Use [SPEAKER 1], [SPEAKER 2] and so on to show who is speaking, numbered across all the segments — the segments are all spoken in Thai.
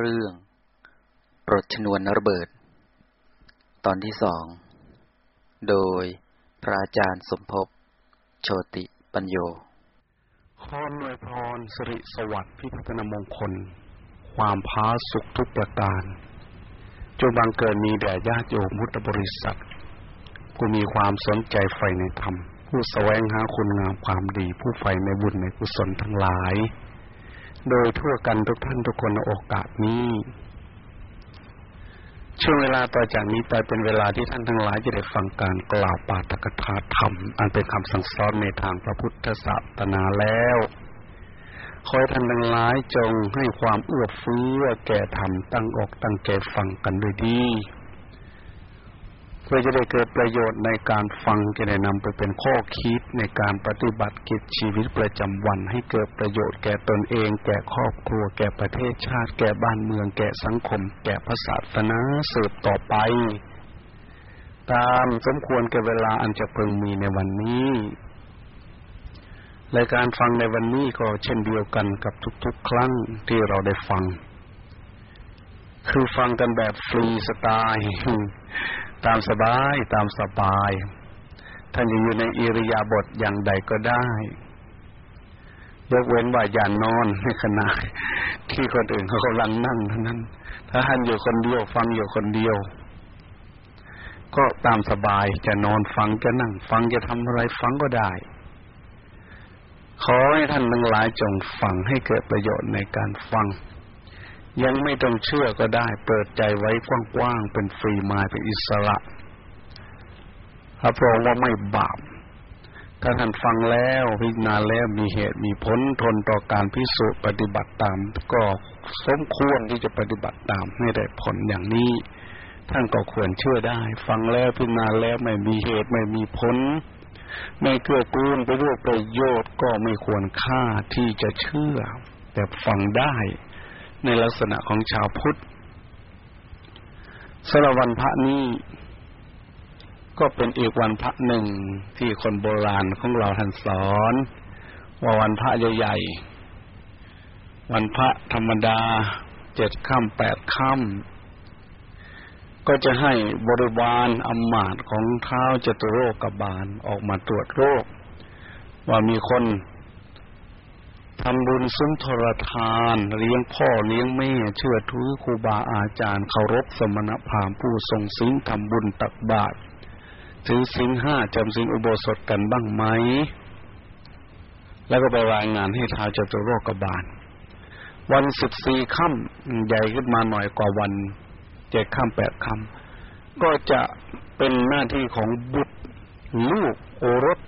[SPEAKER 1] เรื่องปลดชนวนระเบิด ตอนที่สอง โดยพระอาจารย์สมภพโชติปัญโย
[SPEAKER 2] ขอหน่วยพรสิริสวัสดิ์พิพัฒนมงคล ความพาสุขทุกประการจงบังเกิดมีแด่ญาติโยมพุทธบริษัทผู้มีความสนใจใฝ่ในธรรม ผู้แสวงหาคุณงามความดี ผู้ใฝ่ในบุญในกุศลทั้งหลาย โดยทั่วกันทุกท่านทุกคนในโอกาสนี้ ช่วงเวลาต่อจากนี้ไปเป็นเวลาที่ท่านทั้งหลายจะได้ฟังการกล่าวปาฐกถาธรรม อันเป็นคำสั่งสอนในทางพระพุทธศาสนาแล้วขอให้ท่านทั้งหลายจงให้ความเอื้อเฟื้อแก่ธรรมตั้งอกตั้งใจฟังกันด้วยดี เพื่อจะได้เกิดประโยชน์ในการฟังจะได้นำไปเป็นข้อคิดในการปฏิบัติกิจชีวิตประจำวัน ให้เกิดประโยชน์แก่ตนเอง แก่ครอบครัว แก่ประเทศชาติ แก่บ้านเมือง แก่สังคม แก่พระศาสนาสืบต่อไป ตามสมควรแก่เวลาอันจะพึงมีในวันนี้รายการฟังในวันนี้ก็เช่นเดียวกันกับทุกๆ ครั้งที่เราได้ฟัง คือฟังกันแบบฟรีสไตล์ ตามสบายตามสบาย ท่านจะอยู่ในอิริยาบถอย่างใดก็ได้ยกเว้นว่าอย่านอนในขณะที่คนอื่นเขากำลังนั่งเท่านั้น ถ้าท่านอยู่คนเดียวฟังอยู่คนเดียว ก็ตามสบายจะนอนฟังจะนั่ง ฟังจะทำอะไรฟังก็ได้ ขอให้ท่านทั้งหลายจงฟังให้เกิดประโยชน์ในการฟัง ยังไม่ต้องเชื่อก็ได้ เปิดใจไว้กว้างๆเป็นฟรีมายเป็นอิสระรับรองว่าไม่บาป ถ้าท่านฟังแล้วพิจารณาแล้วมีเหตุมีผลทนต่อการพิสูจน์ปฏิบัติตาม ก็สมควรที่จะปฏิบัติตามให้ได้ผลอย่างนี้ ท่านก็ควรเชื่อได้ ฟังแล้วพิจารณาแล้วไม่มีเหตุไม่มีผลไม่เกื้อกูลไปด้วยประโยชน์ก็ไม่ควรค่าที่จะเชื่อ แต่ฟังได้ ในลักษณะของชาวพุทธสรวันพระนี้ก็เป็นอีกวันพระหนึ่งที่คนโบราณของเราท่านสอน ว่าวันพระใหญ่ๆ วันพระธรรมดาเจ็ดค่ำแปดค่ำก็จะให้บริวารอำมาตของเท้าจตุโรกบาลออกมาตรวจโรค ว่ามีคน ทำบุญซุ้มทรทาน เลี้ยงพ่อเลี้ยงแม่ เชื่อถือครูบาอาจารย์เคารพสมณพราหมณ์ผู้ทรงศีลทำบุญตักบาตรถือศีลห้าจำศีลอุโบสถกันบ้างไหม แล้วก็ไปรายงานให้ท้าวจตุโรกบาล วันสิบสี่ค่ำใหญ่ขึ้นมาหน่อยกว่าวันเจ็ดค่ำแปดค่ำก็จะเป็นหน้าที่ของบุตรลูกโอรส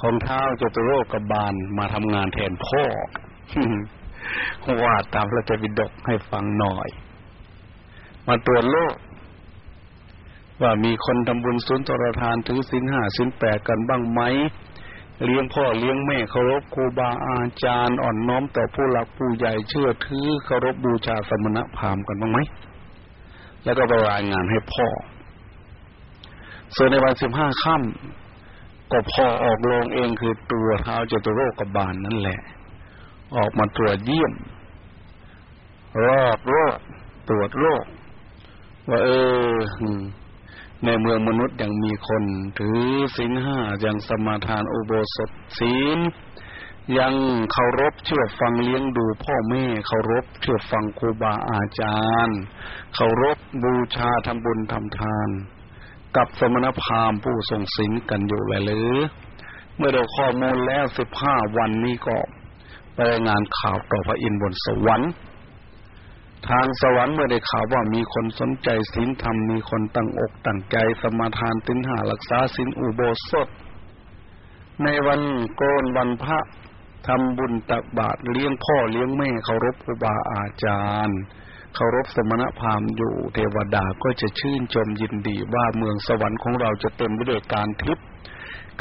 [SPEAKER 2] ของเท้าจตุโรกบาลมาทำงานแทนพ่อว่าตามพระเจ้าบิดกให้ฟังหน่อย มาตรวจโลก ว่ามีคนทำบุญสุนทรทานถือสินห้าสินแปดกันบ้างไหมเลี้ยงพ่อเลี้ยงแม่เคารพครูบาอาจารย์อ่อนน้อมต่อผู้หลักผู้ใหญ่เชื่อถือเคารพบูชาสมณพราหมณ์กันบ้างไหมแล้วก็ไปรายงานให้พ่อส่วนในวันสิบห้าค่ำ ก็พอออกโรงเองคือตัวเท้าจตุโรกบาลนนั่นแหละ ออกมาตรวจเยี่ยม รอบโรคตรวจโรคว่าเออในเมืองมนุษย์ยังมีคน ถือศีลห้ายังสมาทานอุโบสถศีลยังเคารพเชื่อฟังเลี้ยงดูพ่อแม่เคารพเชื่อฟังครูบาอาจารย์ เคารพบูชาทำบุญทำทาน กับสมณพราหมณ์ผู้ทรงศีลกันอยู่แลหรือ เมื่อได้ข้อมูลแล้วสิบห้าวันนี้ก็ไปรายงานข่าวต่อพระอินทร์บนสวรรค์ ทางสวรรค์เมื่อได้ข่าวว่ามีคนสนใจศีลธรรมมีคนตั้งอกตั้งใจสมาทานตินหารักษาศีลอุโบสถ ในวันโกนวันพระทำบุญตักบาตรเลี้ยงพ่อเลี้ยงแม่เคารพครูบาอาจารย์ เคารพสมณพราหมณ์อยู่เทวดาก็จะชื่นชมยินดีว่าเมืองสวรรค์ของเราจะเต็มไปด้วยการทิพย์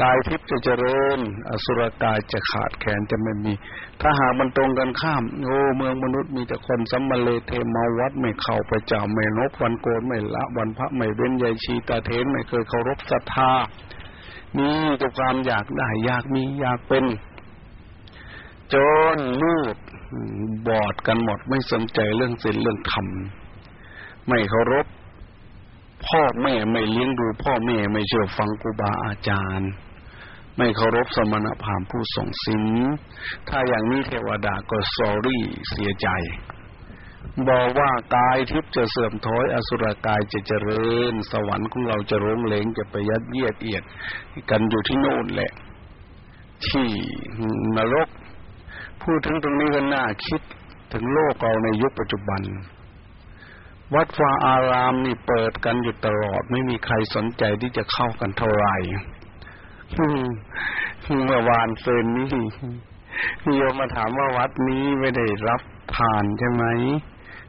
[SPEAKER 2] กายทิพย์จะเจริญ อสุรกายจะขาดแขนจะไม่มี ถ้าหากมันตรงกันข้าม โอ้เมืองมนุษย์มีแต่คนสัมมาเลเทมาวัดไม่เข้าประจาไม่นบวันโกนไม่ละ วันพระไม่เว้นยายชีตาเทนไม่เคยเคารพศรัทธามีแต่ความอยากได้อยากมีอยากเป็น จนมืด บอดกันหมดไม่สนใจเรื่องศีลเรื่องธรรม ไม่เคารพพ่อแม่ไม่เลี้ยงดูพ่อแม่ไม่เชื่อฟังครูบาอาจารย์ ไม่เคารพสมณพราหมณ์ผู้ส่งสินถ้าอย่างนี้เทวดาก็สอรี่เสียใจ บอกว่ากายทิพย์จะเสื่อมถอย อสุรกายจะเจริญ สวรรค์ของเราจะร้งเลงจะไปยัดเยียดเอียด กันอยู่ที่โน่นแหละ ที่นรก พูดถึงตรงนี้ก็น่าคิดถึงโลกเราในยุคปัจจุบัน วัดฟาอารามนี่เปิดกันอยู่ตลอด ไม่มีใครสนใจที่จะเข้ากันเท่าไหร่เมื่อวานเซนนี่โยมมาถามว่าวัดนี้ไม่ได้รับทานใช่ไหม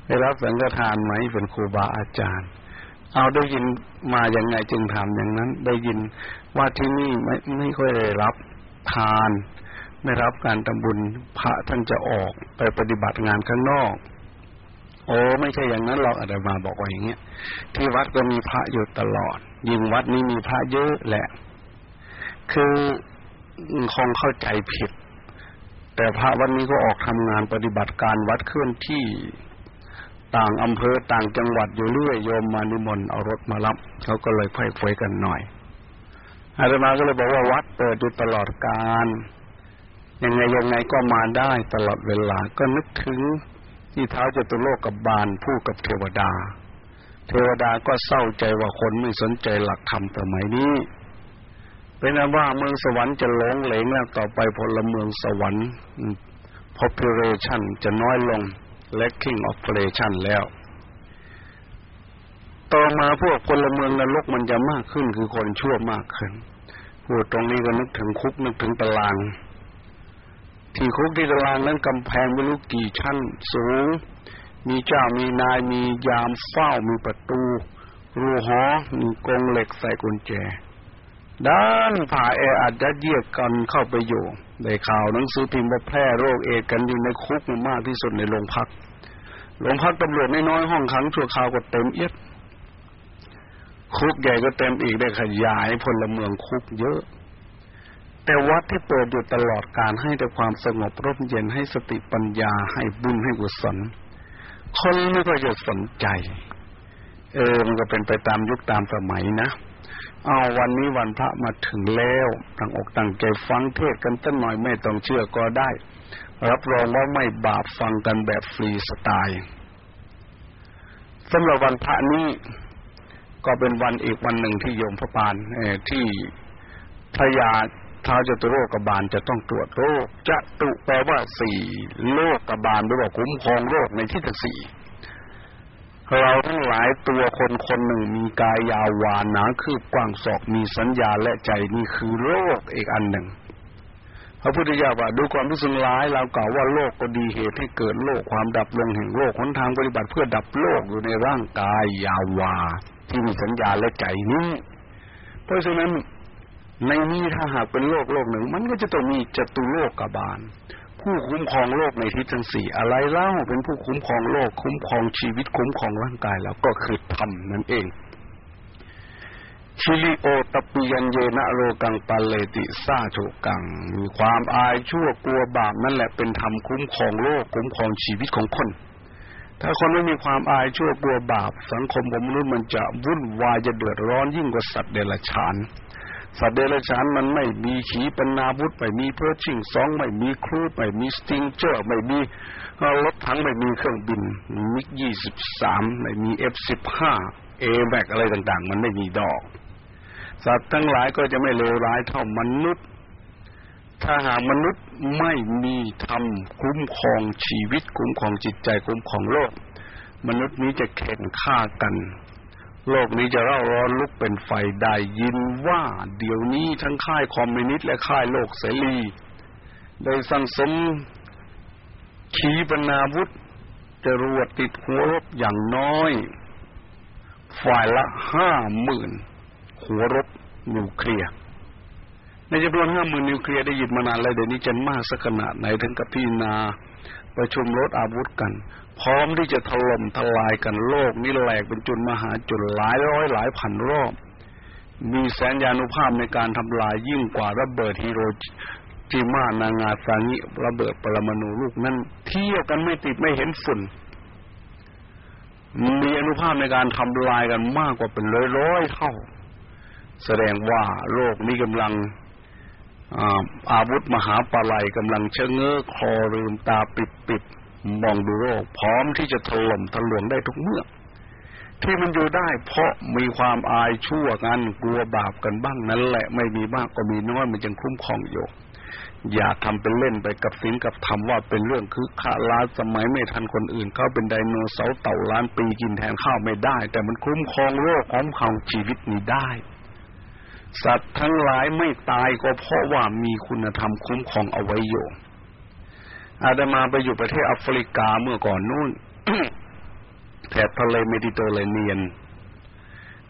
[SPEAKER 2] ได้รับสังฆทานไหมเป็นครูบาอาจารย์ เอาได้ยินมาอย่างไงจึงถามอย่างนั้น ได้ยินว่าที่นี่ไม่ไม่ค่อยได้รับทาน ไม่รับการทำบุญพระท่านจะออกไปปฏิบัติงานข้างนอก โอ้ไม่ใช่อย่างนั้นหรอกอาตมาบอกว่าอย่างเงี้ยที่วัดก็มีพระอยู่ตลอด ยิ่งวัดนี้มีพระเยอะแหละ คือคงเข้าใจผิด แต่พระวันนี้ก็ออกทำงานปฏิบัติการวัดเคลื่อนที่ต่างอำเภอต่างจังหวัดอยู่เรื่อยโยมมานิมนต์เอารถมารับเขาก็เลยค่อยคุยกันหน่อยอาตมาก็เลยบอกว่าวัดเปิดอยู่ตลอดการ ยังไงยังไงก็มาได้ตลอดเวลาก็นึกถึงที่เท้าจตุโลกกับบานผู้กับเทวดา เทวดาก็เศร้าใจว่าคนไม่สนใจหลักธรรมสมัยนี้เป็นนว่าเมืองสวรรค์จะหลงเหลงแล้วต่อไปพลเมืองสวรรค์ population จะน้อยลง lacking population แล้ว ต่อมาพวกพลเมืองนรกมันจะมากขึ้นคือคนชั่วมากขึ้นพูดตรงนี้ก็นึกถึงคุกนึกถึงตาราง ที่คุกที่ตารางนั้นกำแพงไม่รู้กี่ชั้นสูง มีเจ้ามีนายมียามเฝ้ามีประตูรูหอมีกรงเหล็กใส่กุญแจด้านผ่าแออัดยัดเยียดกันเข้าไปอยู่ได้ข่าวหนังสือพิมพ์ว่าแพร่โรคเอดกันอยู่ในคุกมากที่สุดในโรงพักโรงพักตำรวจไม่น้อยห้องขังชั่วคราวก็เต็มเอียดคุกใหญ่ก็เต็มอีกได้ขยายพลเมืองคุกเยอะ แต่วัดที่เปิดอยู่ตลอดการให้แต่ความสงบร่มเย็นให้สติปัญญาให้บุญให้กุศลคนไม่ก็จะสนใจ เออมันก็เป็นไปตามยุคตามสมัยนะเอาวันนี้วันพระมาถึงแล้วตั้งอกตั้งใจฟังเทศกันตั้งหน่อยไม่ต้องเชื่อก็ได้ รับรองว่าไม่บาปฟังกันแบบฟรีสไตล์สำหรับวันพระนี้ก็เป็นวันอีกวันหนึ่งที่โยมพระปานที่พระยา ท้าจตุโรคบาลจะต้องตรวจโรคจะตุแปลว่าสี่โรคกบาลหรือว่าคุ้มครองโรคในที่ทั้งสี่เราทั้งหลายตัวคนคนหนึ่งมีกายยาววานหนาคืบกว้างศอกมีสัญญาและใจนี่คือโรคอีกอันหนึ่งพระพุทธเจ้าว่าดูความรู้สึกร้ายเรากล่าวว่าโลกก็ดีเหตุให้เกิดโลกความดับลงแห่งโลกหนทางปฏิบัติเพื่อดับโลกอยู่ในร่างกายยาววาที่มีสัญญาและใจนี้ เพราะฉะนั้น ในนี้ถ้าหากเป็นโลกโลกหนึ่ง มันก็จะต้องมีจตุโลกบาล ผู้คุ้มครองโลกในทิศทั้งสี่อะไรเล่าเป็นผู้คุ้มครองโลก คุ้มครองชีวิตคุ้มครองร่างกายแล้วก็คือธรรมนั่นเองหิริโอตตัปปิยัญเญวะโลกังปาเลติ สาธุกัง มีความอายชั่วกลัวบาปนั่นแหละเป็นธรรมคุ้มครองโลกคุ้มครองชีวิตของคน ถ้าคนไม่มีความอายชั่วกลัวบาป สังคมของมนุษย์มันจะวุ่นวายจะเดือดร้อนยิ่งกว่าสัตว์เดรัจฉาน สัตว์เดรัจฉานมันไม่มีขีปนาวุธ ไม่มี Pershing สองไม่มี cruise ไม่มี Stinger ไม่มีรถถังไม่มีเครื่องบิน MiG ยี่สิบสามไม่มี F สิบห้า AWACS อะไรต่างๆ มันไม่มีดอก สัตว์ทั้งหลายก็จะไม่เลวร้ายเท่ามนุษย์ ถ้าหากมนุษย์ไม่มีธรรมคุ้มครองชีวิตคุ้มครองจิตใจคุ้มครองโลก มนุษย์นี้จะแข่งฆ่ากัน โลกนี้จะเร่าร้อนลุกเป็นไฟได้ยินว่าเดี๋ยวนี้ทั้งค่ายคอมมิวนิสต์และค่ายโลกเสรีได้สั่งสมขีปนาวุธจรวดติดหัวรบอย่างน้อย ฝ่ายละห้าหมื่นหัวรบนิวเคลียร์ในจำนวนห้าหมื่นนิวเคลียร์ได้ยินมานานแล้วเดี๋ยวนี้จะมากสักขนาดไหนถึงกับพี่นาประชุมรถอาวุธกัน พร้อมที่จะถล่มทลายกันโลกนี้แหลกเป็นจุดมหาจุดหลายร้อยหลายพันรอบ มีแสนยานุภาพในการทำลายยิ่งกว่าระเบิดฮิโรจิมานางาซางิระเบิดปรมาณูลูกนั้น เที่ยวกันไม่ติดไม่เห็นฝุ่น มีอนุภาพในการทำลายกันมากกว่าเป็นร้อยๆเท่า แสดงว่าโลกนี้กำลังอาวุธมหาปลายกำลังเชงเง้อคอลืมตาปิดปิด มองดูโลกพร้อมที่จะถล่มทะลวงได้ทุกเมื่อ ที่มันอยู่ได้ เพราะมีความอายชั่วกันกลัวบาปกันบ้างนั่นแหละไม่มีมากก็มีน้อยมันยังคุ้มครองอยู่อย่าทำเป็นเล่นไปกับสิ่งกับธรรมว่าเป็นเรื่องคือขาล้าสมัยไม่ทันคนอื่น เขาเป็นไดโนเสาร์เต่าล้านปีกินแทนข้าวไม่ได้ แต่มันคุ้มครองโลกของของชีวิตนี้ได้ สัตว์ทั้งหลายไม่ตายก็เพราะว่ามีคุณธรรมคุ้มครองเอาไว้อยู่ อาตมาไปอยู่ประเทศแอฟริกาเมื่อก่อนนู่นแถบทะเลเมดิเตอร์เรเนียน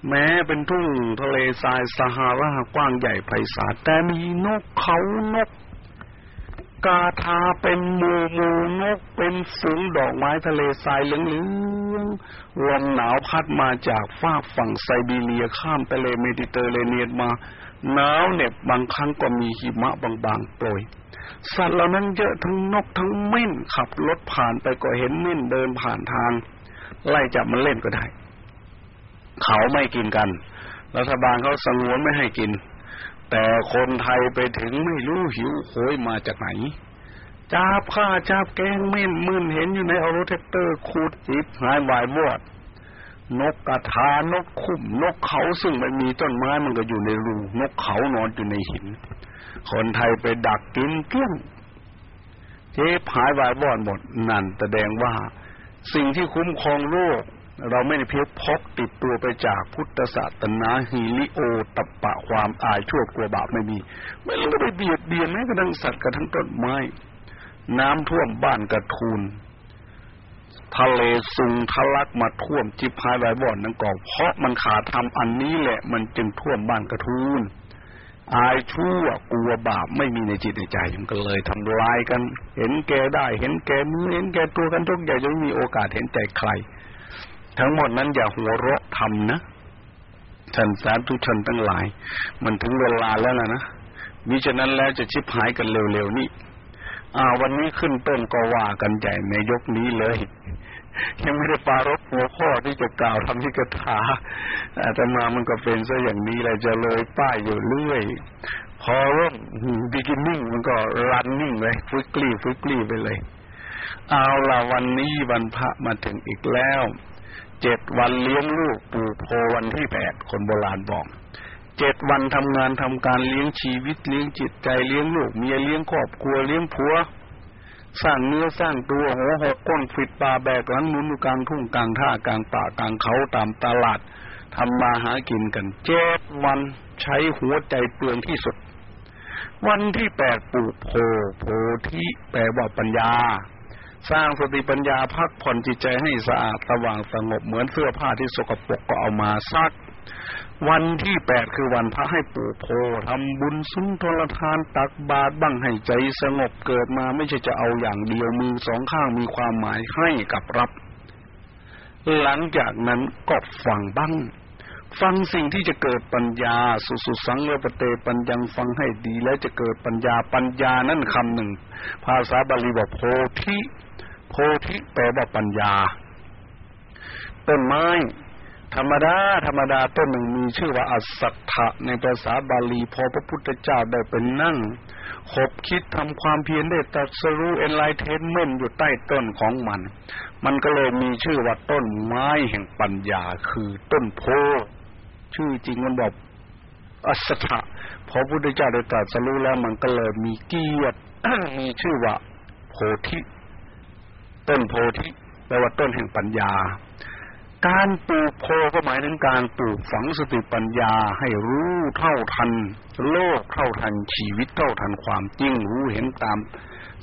[SPEAKER 2] แม้เป็นทุ่งทะเลทรายซาฮารากว้างใหญ่ไพศาลแต่มีนกเขานก กระทาเป็นหมู่หมู่นกเป็นฝูงดอกไม้ทะเลทรายเหลืองๆลมหนาวพัดมาจากฟากฝั่งไซบีเรียข้ามทะเลเมดิเตอร์เรเนียนมาหนาวเหน็บบางครั้งก็มีหิมะบางๆโปรย สัตว์เหล่านั้นเยอะทั้งนกทั้งเม่นขับรถผ่านไปก็เห็นเม่นเดินผ่านทาง ไล่จับมันเล่นก็ได้ เขาไม่กินกัน รัฐบาลเขาสงวนไม่ให้กิน แต่คนไทยไปถึงไม่รู้หิวโหยมาจากไหนจับข้าจับแกงเม่นมื่นเห็นอยู่ในออโรเทคเตอร์ขูดจิบหายวายวอดนกกระทานกคุ้มนกเขาซึ่งไม่มีต้นไม้มันก็อยู่ในรูนกเขานอนอยู่ในหิน คนไทยไปดักกินเกลี้ยงเจ๊หายวายบอนหมดนั่นแสดงว่า สิ่งที่คุ้มครองโลก เราไม่ได้เพียงพกติดตัวไปจากพุทธศาสนาฮีลิโอตปะความอายชั่วกลัวบาปไม่มี ไม่รู้ไปเบียดเบียนแม้กระทั่งสัตว์กระทั่งต้นไม้ น้ำท่วมบ้านกระทูลทะเลซุงทะลักมาท่วมจิบหายไวบ่อนนั่นก็เพราะมันขาดทำอันนี้แหละ มันจึงท่วมบ้านกระทูล อายชั่วกลัวบาปไม่มีในจิตในใจมันก็เลยทำลายกัน เห็นแก่ได้ เห็นแก่มือเห็นแก่ตัวกันทุกอย่างจะไม่มีโอกาสเห็นใจใคร ทั้งหมดนั้นอย่าหัวเราะทำนะท่านสาธุชนทั้งหลาย มันถึงเวลาแล้วนะนะมิฉะนั้นแล้วจะชิบหายกันเร็วๆนี้อ่า วันนี้ขึ้นต้นก็ว่ากันใหญ่ในยกนี้เลย ยังไม่ได้ปารบหัวข้อที่จะกล่าวทำที่กถาอาตมามันก็เป็นซะอย่างนี้แหละจะเลยป้ายอยู่เรื่อย พอเริ่มบิกินิ่งมันก็รันนิ่งเลยฟึกลี่ฟึกลี่ไปเลย เอาละวันนี้วันพระมาถึงอีกแล้วเจ็ดวันเลี้ยงลูกปู่โพวันที่แปดคนโบราณบอกเจ็ดวันทำงานทำการเลี้ยงชีวิตเลี้ยงจิตใจเลี้ยงลูกเมียเลี้ยงครอบครัวเลี้ยงผัว สร้างเนื้อสร้างตัวหัวหกก้นฟิดปลาแบกหลังหมุนอยู่กลางทุ่งกลางท่ากลางป่ากลางเขาตามตลาดทำมาหากินกันเจ็ดวันใช้หัวใจเปลืองที่สุด วันที่แปดปลูกโพโพธิแปลว่าปัญญา สร้างสติปัญญาพักผ่อนจิตใจให้สะอาดสว่างสงบเหมือนเสื้อผ้าที่สกปรกก็เอามาซัก วันที่แปดคือวันพระให้ปู่โพทำบุญสุนทรทานตักบาตรบ้างให้ใจสงบเกิดมาไม่ใช่จะเอาอย่างเดียวมือสองข้างมีความหมายให้กับรับ หลังจากนั้นก็ฟังบ้าง ฟังสิ่งที่จะเกิดปัญญา สุสุสังเวปเตปัญญังฟังให้ดีแล้วจะเกิดปัญญาปัญญานั่นคำหนึ่ง ภาษาบาลีบอกโพธิโพธิแปลว่าปัญญาต้นไม้ ธรรมดา ธรรมดาต้นหนึ่งมีชื่อว่าอัสัทธะในภาษาบาลีพอพระพุทธเจ้าได้เป็นนั่งขบคิดทำความเพียรได้ตัดสรู้เอนไลเทนเมนอยู่ใต้ต้นของมัน มันก็เลยมีชื่อว่าต้นไม้แห่งปัญญาคือต้นโพ ชื่อจริงมันบอกอัสถะพอพุทธเจ้าได้ตรัสรู้แล้วมันก็เลยมีเกียรติมีชื่อว่าโพธิ ต้นโพธิแปลว่าต้นแห่งปัญญา การปลูกโพก็หมายถึงการปลูกฝังสติปัญญาให้รู้เท่าทัน โลกเท่าทันชีวิตเท่าทันความจริงรู้เห็นตาม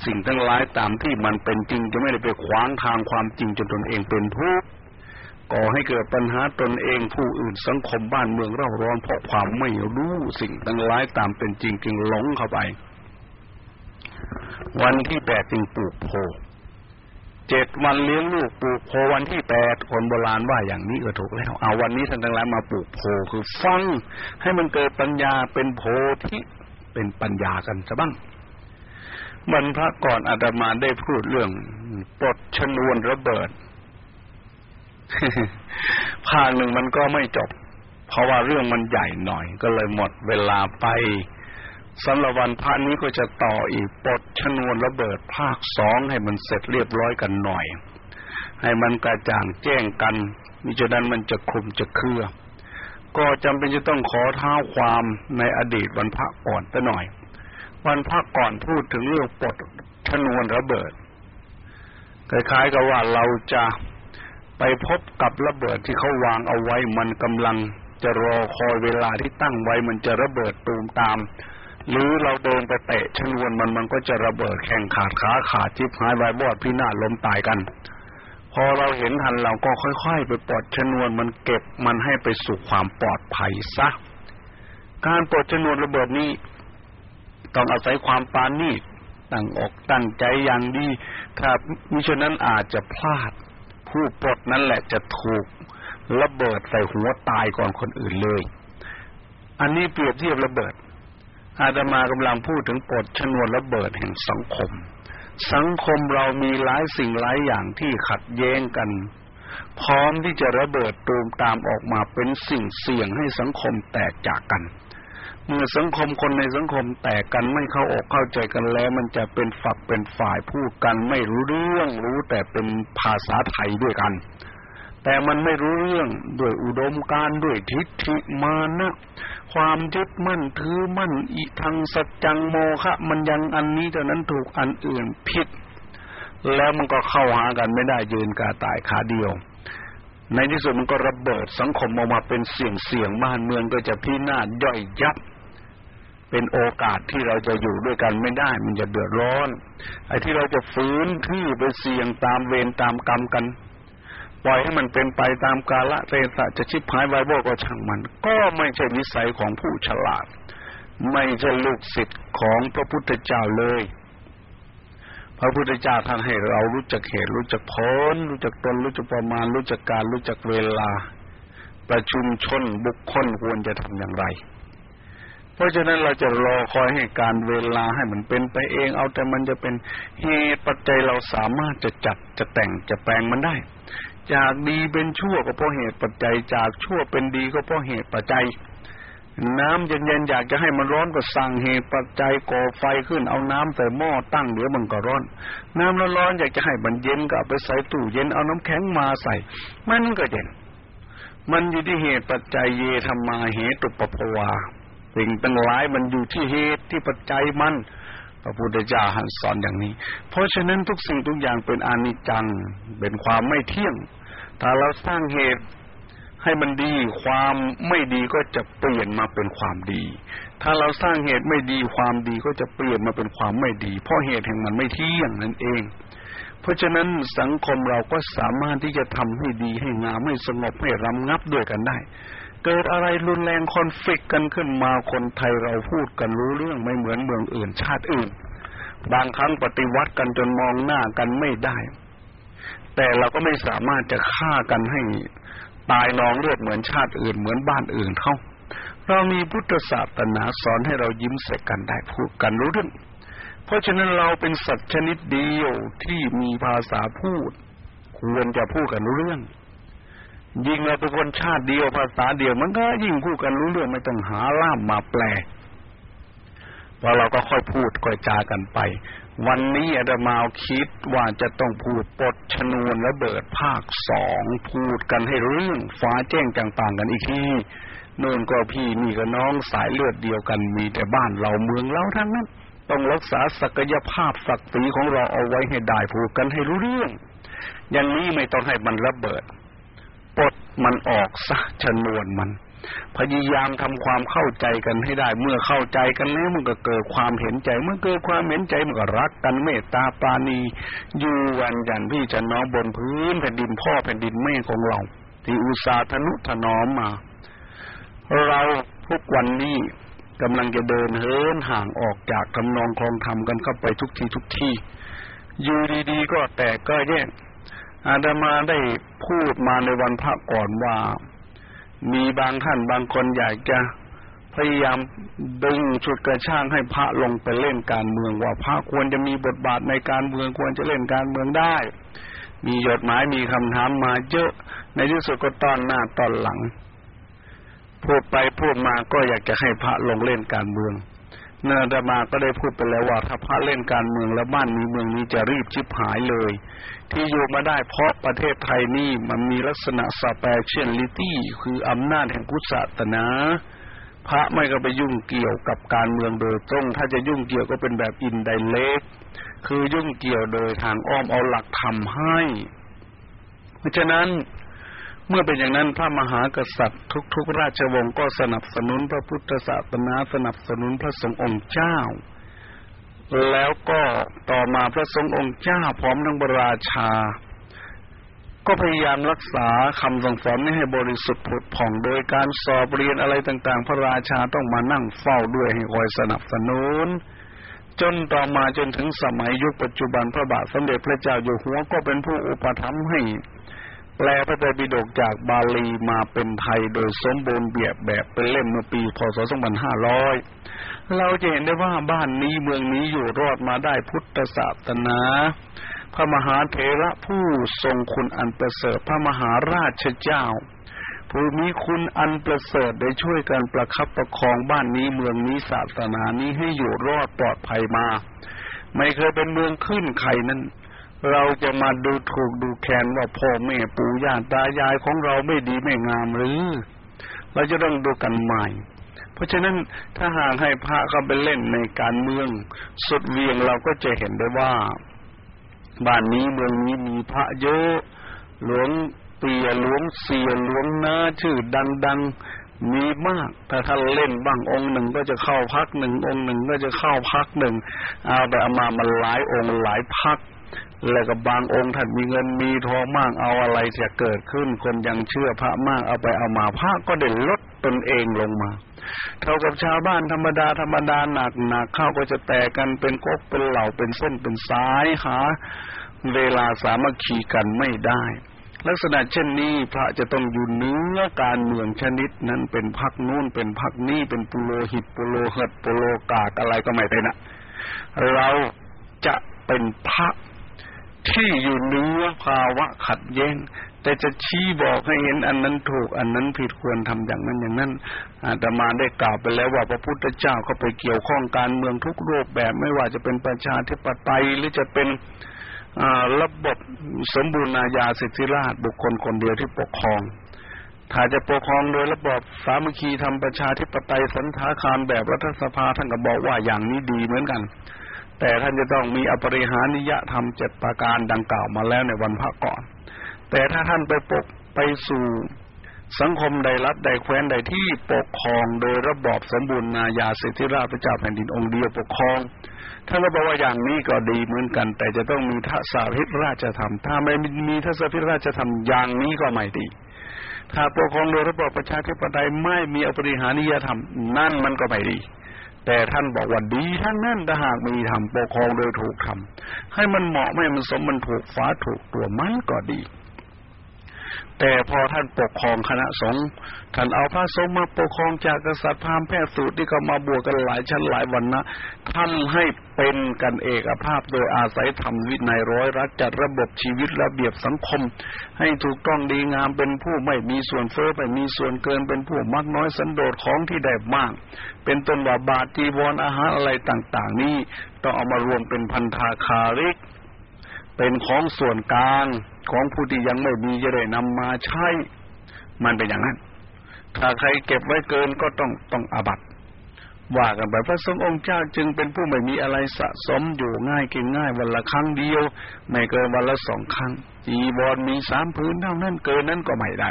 [SPEAKER 2] สิ่งทั้งหลายตามที่มันเป็นจริงจะไม่ได้ไปขวางทางความจริงจนตนเองเป็นทุกข์ก่อให้เกิดปัญหาตนเองผู้อื่นสังคมบ้านเมืองเร่าร้อนเพราะความไม่รู้สิ่งทั้งหลายตามเป็นจริงจึงหลงเข้าไป วันที่แปดจึงปลูกโพ เจ็ดวันเลี้ยงลูกปลูกโพวันที่แปดคนโบราณว่าอย่างนี้ก็ถูกแล้ว เอาวันนี้ท่านทั้งหลายมาปลูกโพคือฟังให้มันเกิดปัญญาเป็นโพที่เป็นปัญญากันซะบ้างบรรพก่อนอาตมาได้พูดเรื่องปลดชนวนระเบิดภาคหนึ่งมันก็ไม่จบ เพราะว่าเรื่องมันใหญ่หน่อย ก็เลยหมดเวลาไป สำหรับวันพระนี้ก็จะต่ออีกปลดชนวนระเบิดภาคสองให้มันเสร็จเรียบร้อยกันหน่อย ให้มันกระจ่างแจ้งกันมิฉะนั้นมันจะคลุมจะเคลือ ก็จำเป็นจะต้องขอเท้าความในอดีตวันพระก่อนไปหน่อย วันพระก่อนพูดถึงเรื่องปลดชนวนระเบิดคล้ายๆกับว่าเราจะไปพบกับระเบิดที่เขาวางเอาไว้มันกำลังจะรอคอยเวลาที่ตั้งไว้มันจะระเบิดตูมตาม หรือเราเดินไปเตะชนวนมันมันก็จะระเบิดแข่งขาดขาขาดจิบหายไว้บอดพินาศล้มตายกัน พอเราเห็นทันเราก็ค่อยๆ ไปปลดชนวนมันเก็บมันให้ไปสู่ความปลอดภัยซะการปลดชนวนระเบิดนี้ ต้องอาศัยความปานีตตั้งอกตั้งใจอย่างดี ถ้ามิฉะนั้นอาจจะพลาด ผู้ปลดนั่นแหละจะถูกระเบิดใส่หัวตายก่อนคนอื่นเลย อันนี้เปรียบเทียบระเบิด อาตมากำลังพูดถึงปลดชนวนระเบิดแห่งสังคม สังคมเรามีหลายสิ่งหลายอย่างที่ขัดแย้งกัน พร้อมที่จะระเบิดตูมตามออกมาเป็นสิ่งเสี่ยงให้สังคมแตกจากกัน เมื่อสังคมคนในสังคมแตกกันไม่เข้าอกเข้าใจกันแล้ว มันจะเป็นฝักเป็นฝ่ายพูดกันไม่รู้เรื่องรู้แต่เป็นภาษาไทยด้วยกัน แต่มันไม่รู้เรื่องด้วยอุดมการด้วยทิฏฐิมานะ ความยึดมั่นถือมั่นอิทังสัจจังโมฆะมันยังอันนี้เท่านั้นถูกอันอื่นผิด แล้วมันก็เข้าหากันไม่ได้ยืนกาตายขาเดียว ในที่สุดมันก็ระเบิดสังคมออกมาเป็นเสียงเสียงบ้านเมืองก็จะพินาศย่อยยับเป็นโอกาสที่เราจะอยู่ด้วยกันไม่ได้ มันจะเดือดร้อน ไอ้ที่เราจะฝืนที่ไปเสี่ยงตามเวรตามกรรมกัน ล่อยให้มันเป็นไปตามกาละเทศะจะชิบหายไวโบก็ช่างมัน ก็ไม่ใช่นิสัยของผู้ฉลาด ไม่ใช่ลูกศิษย์ของพระพุทธเจ้าเลย พระพุทธเจ้าท่านให้เรารู้จักเหตุรู้จักผลรู้จักตนรู้จักประมาณ รู้จักการรู้จักเวลา ประชุมชนบุคคลควรจะทำอย่างไรเพราะฉะนั้นเราจะรอคอยให้การเวลาให้มันเป็นไปเอง เอาแต่มันจะเป็นเหตุปัจจัยเราสามารถจะจัดจะแต่งจะแปลงมันได้ จากดีเป็นชั่วก็เพราะเหตุปัจจัย จากชั่วเป็นดีก็เพราะเหตุปัจจัย น้ำเย็นๆอยากจะให้มันร้อนก็สั่งเหตุปัจจัยก่อไฟขึ้นเอาน้ำใส่หม้อตั้งเดี๋ยวมันก็ร้อน น้ำร้อนๆอยากจะให้มันเย็นก็เอาไปใส่ตู้เย็นเอาน้ำแข็งมาใส่ มันก็เย็น มันอยู่ที่เหตุปัจจัยเยธรรมาเหตุปภวาสิ่งตั้งหลายมันอยู่ที่เหตุที่ปัจจัยมัน พระพุทธเจ้าหันสอนอย่างนี้ เพราะฉะนั้นทุกสิ่งทุกอย่างเป็นอนิจจัง เป็นความไม่เที่ยง ถ้าเราสร้างเหตุให้มันดีความไม่ดีก็จะเปลี่ยนมาเป็นความดี ถ้าเราสร้างเหตุไม่ดีความดีก็จะเปลี่ยนมาเป็นความไม่ดี เพราะเหตุแห่งมันไม่เที่ยงนั่นเอง เพราะฉะนั้นสังคมเราก็สามารถที่จะทำให้ดีให้งามให้สงบให้รำงับด้วยกันได้ เกิดอะไรรุนแรงคอนฟ lict กันขึ้นมาคนไทยเราพูดกันรู้เรื่องไม่เหมือนเมืองอื่น ชาติอื่น บางครั้งปฏิวัติกันจนมองหน้ากันไม่ได้ แต่เราก็ไม่สามารถจะฆ่ากันให้ตายนองเลือดเหมือนชาติอื่นเหมือนบ้านอื่นเขาเรามีพุทธศาสนาสอนให้เรายิ้มใส่กันได้พูดกันรู้เรื่อง เพราะฉะนั้นเราเป็นสัตว์ชนิดเดียวที่มีภาษาพูด ควรจะพูดกันรู้เรื่อง ยิ่งเราเป็นคนชาติเดียวภาษาเดียว มันก็ยิ่งพูดกันรู้เรื่องไม่ต้องหาล่ามมาแปลพอเราก็ค่อยพูดค่อยจากันไป วันนี้อาตมาคิดว่าจะต้องพูดปลดชนวนระเบิดภาคสองพูดกันให้เรื่องฟ้าแจ้งต่างๆกันอีกทีโน่นก็พี่นี่ก็น้องสายเลือดเดียวกันมีแต่บ้านเราเมืองเราทั้งนั้น ต้องรักษาศักยภาพศักดิ์ศรีของเราเอาไว้ให้ได้พูดกันให้รู้เรื่อง อย่างนี้ไม่ต้องให้มันระเบิด ปลดมันออกซะชนวนมัน พยายามทำความเข้าใจกันให้ได้ เมื่อเข้าใจกันแล้วมันก็เกิดความเห็นใจ เมื่อเกิดความเห็นใจมันก็รักกันเมตตาปราณีอยู่กันย่างพี่จะน้องบนพื้นแผ่นดินพ่อแผ่นดินแม่ของเรา ที่อุตสาห์ทนุถนอมมา เราทุกวันนี้กำลังจะเดินเหินห่างออกจากกำนองคลองธรรมกันเข้าไปทุกทีทุกที่ อยู่ดีๆก็แตกก็แยก อาตมาได้พูดมาในวันพระก่อนว่า มีบางท่านบางคนอยากจะพยายามดึงชุดกระช่างให้พระลงไปเล่นการเมืองว่าพระควรจะมีบทบาทในการเมืองควรจะเล่นการเมืองได้ มีจดหมายมีคำถามมาเยอะในที่สุดก็ตอนหน้าตอนหลังพูดไปพูดมาก็อยากจะให้พระลงเล่นการเมือง เนื้อดมาก็ได้พูดไปแล้วว่าถ้าพระเล่นการเมืองแล้วบ้านนี้เมืองนี้จะรีบชิบหายเลย ที่อยู่มาได้เพราะประเทศไทยนี่มันมีลักษณะ speciality คืออำนาจแห่งกุศลนะพระไม่ก็ไปยุ่งเกี่ยวกับการเมืองโดยตรง ถ้าจะยุ่งเกี่ยวก็เป็นแบบ indirect คือยุ่งเกี่ยวโดยทางอ้อมเอาหลักธรรมให้ เพราะฉะนั้น เมื่อเป็นอย่างนั้นพระมหากษัตริย์ ทุก ๆ ราชวงศ์ก็สนับสนุนพระพุทธศาสนาสนับสนุนพระสงฆ์องค์เจ้า แล้วก็ต่อมาพระสงฆ์องค์เจ้าพร้อมทั้งบราชา ก็พยายามรักษาคำสั่งสอนนี้ให้บริสุทธิ์ผุดผ่องโดยการสอบเรียนอะไรต่างๆ พระราชาต้องมานั่งเฝ้าด้วยให้คอยสนับสนุนจนต่อมาจนถึงสมัยยุคปัจจุบันพระบาทสมเด็จพระเจ้าอยู่หัวก็เป็นผู้อุปถัมภ์ให้ แปลพระไตรปิฎกจากบาลีมาเป็นไทยโดยสมบูรณ์แบบแบบเป็นเล่มเมื่อปีพศ 2500 เราจะเห็นได้ว่าบ้านนี้เมืองนี้อยู่รอดมาได้พุทธศาสนา พระมหาเถระผู้ทรงคุณอันประเสริฐพระมหาราชเจ้าผู้มีคุณอันประเสริฐได้ช่วยกันประคับประคองบ้านนี้เมืองนี้ศาสนานี้ให้อยู่รอดปลอดภัยมา ไม่เคยเป็นเมืองขึ้นใครนั้น เราจะมาดูถูกดูแคลนว่าพ่อแม่ปู่ย่าตายายของเราไม่ดีไม่งามหรือ เราจะต้องดูกันใหม่ เพราะฉะนั้นถ้าหากให้พระเขาไปเล่นในการเมือง สุดเวียงเราก็จะเห็นได้ว่า บ้านนี้เมืองนี้มีพระเยอะหลวงเปียหลวงเสียหลวงนาชื่อดังๆมีมาก แต่ถ้าเล่นบ้างองค์หนึ่งก็จะเข้าพักหนึ่งองค์หนึ่งก็จะเข้าพักหนึ่งเอาแต่เอามามันหลายองค์หลายพัก แล้วก็บางองค์ท่านมีเงินมีทองมากเอาอะไรจะเกิดขึ้น คนยังเชื่อพระมากเอาไปเอามาพระก็เด่นลดตนเองลงมา เท่ากับชาวบ้านธรรมดาธรรมดาหนักหนักข้าก็จะแตกกันเป็นก๊กเป็นเหล่าเป็นเส้นเป็นสายหาเวลาสามัคคีกันไม่ได้ ลักษณะเช่นนี้พระจะต้องอยู่เนื้อการเมืองชนิดนั้นเป็นพักนู่นเป็นพักนี้เป็นปุโรหิตปุโรหิตปุโรกากอะไรก็ไม่เป็นอะเราจะเป็นพระ ที่อยู่เนื้อภาวะขัดแย้ง แต่จะชี้บอกให้เห็นอันนั้นถูก อันนั้นผิดควรทำอย่างนั้นอย่างนั้นอาตมาได้กล่าวไปแล้วว่าพระพุทธเจ้าเขาไปเกี่ยวข้องการเมืองทุกรูปแบบไม่ว่าจะเป็นประชาธิปไตยหรือจะเป็นระบบสมบูรณาญาสิทธิราชบุคคลคนเดียวที่ปกครองถ้าจะปกครองโดยระบบสามัคคีทำประชาธิปไตยสันทาคารแบบรัฐสภาท่านก็บอกว่าอย่างนี้ดีเหมือนกัน แต่ท่านจะต้องมีอปริหานิยธรรมเจ็ดประการดังกล่าวมาแล้วในวันพระก่อน แต่ถ้าท่านไปปกไปสู่สังคมใดรัฐใดแคว้นใดที่ปกครองโดยระบอบสมบูรณ์นาญาสิทธิราชพระเจ้าแผ่นดินองค์เดียวปกครองท่านก็บอกว่าอย่างนี้ก็ดีเหมือนกัน แต่จะต้องมีทัศพิษราชธรรม ถ้าไม่มีทัศพิษราชธรรมอย่างนี้ก็ไม่ดี ถ้าปกครองโดยระบอบประชาธิปไตยไม่มีอปริหานิยธรรม นั่นมันก็ไม่ดี แต่ท่านบอกว่าดีทั้งนั้นถ้าหากมีทำปกครองโดยถูกทำให้มันเหมาะไม่มันสมมันถูกฟ้าถูกตัวมันก็ดี แต่พอท่านปกครองคณะสงฆ์ท่านเอาพระสงฆ์มาปกครองจากกษัตริย์พราหมณ์แพทย์สูตรที่เขามาบวกกันหลายชั้นหลายวันนะท่านให้เป็นกันเอกภาพโดยอาศัยธรรมวินัยร้อยรักจัดระบบชีวิตระเบียบสังคม ให้ถูกต้องดีงามเป็นผู้ไม่มีส่วนเฟ้อไม่มีส่วนเกินเป็นผู้มักน้อยสันโดษของที่ได้มาก เป็นต้นว่าบาตรจีวรออาหารอะไรต่าง ๆ นี้ต้องเอามารวมเป็นพันธาคาริก เป็นของส่วนกลางของผู้ที่ยังไม่มีจะได้นำมาใช้ มันเป็นอย่างนั้น ถ้าใครเก็บไว้เกินก็ต้องต้องอาบัตว่ากันไปพระสงฆ์องค์เจ้าจึงเป็นผู้ไม่มีอะไรสะสมอยู่ง่ายกินง่ายวันละครั้งเดียว ไม่เกินวันละสองครั้งจีบอลมีสามพื้นเท่านั้นเกินนั้นก็ไม่ได้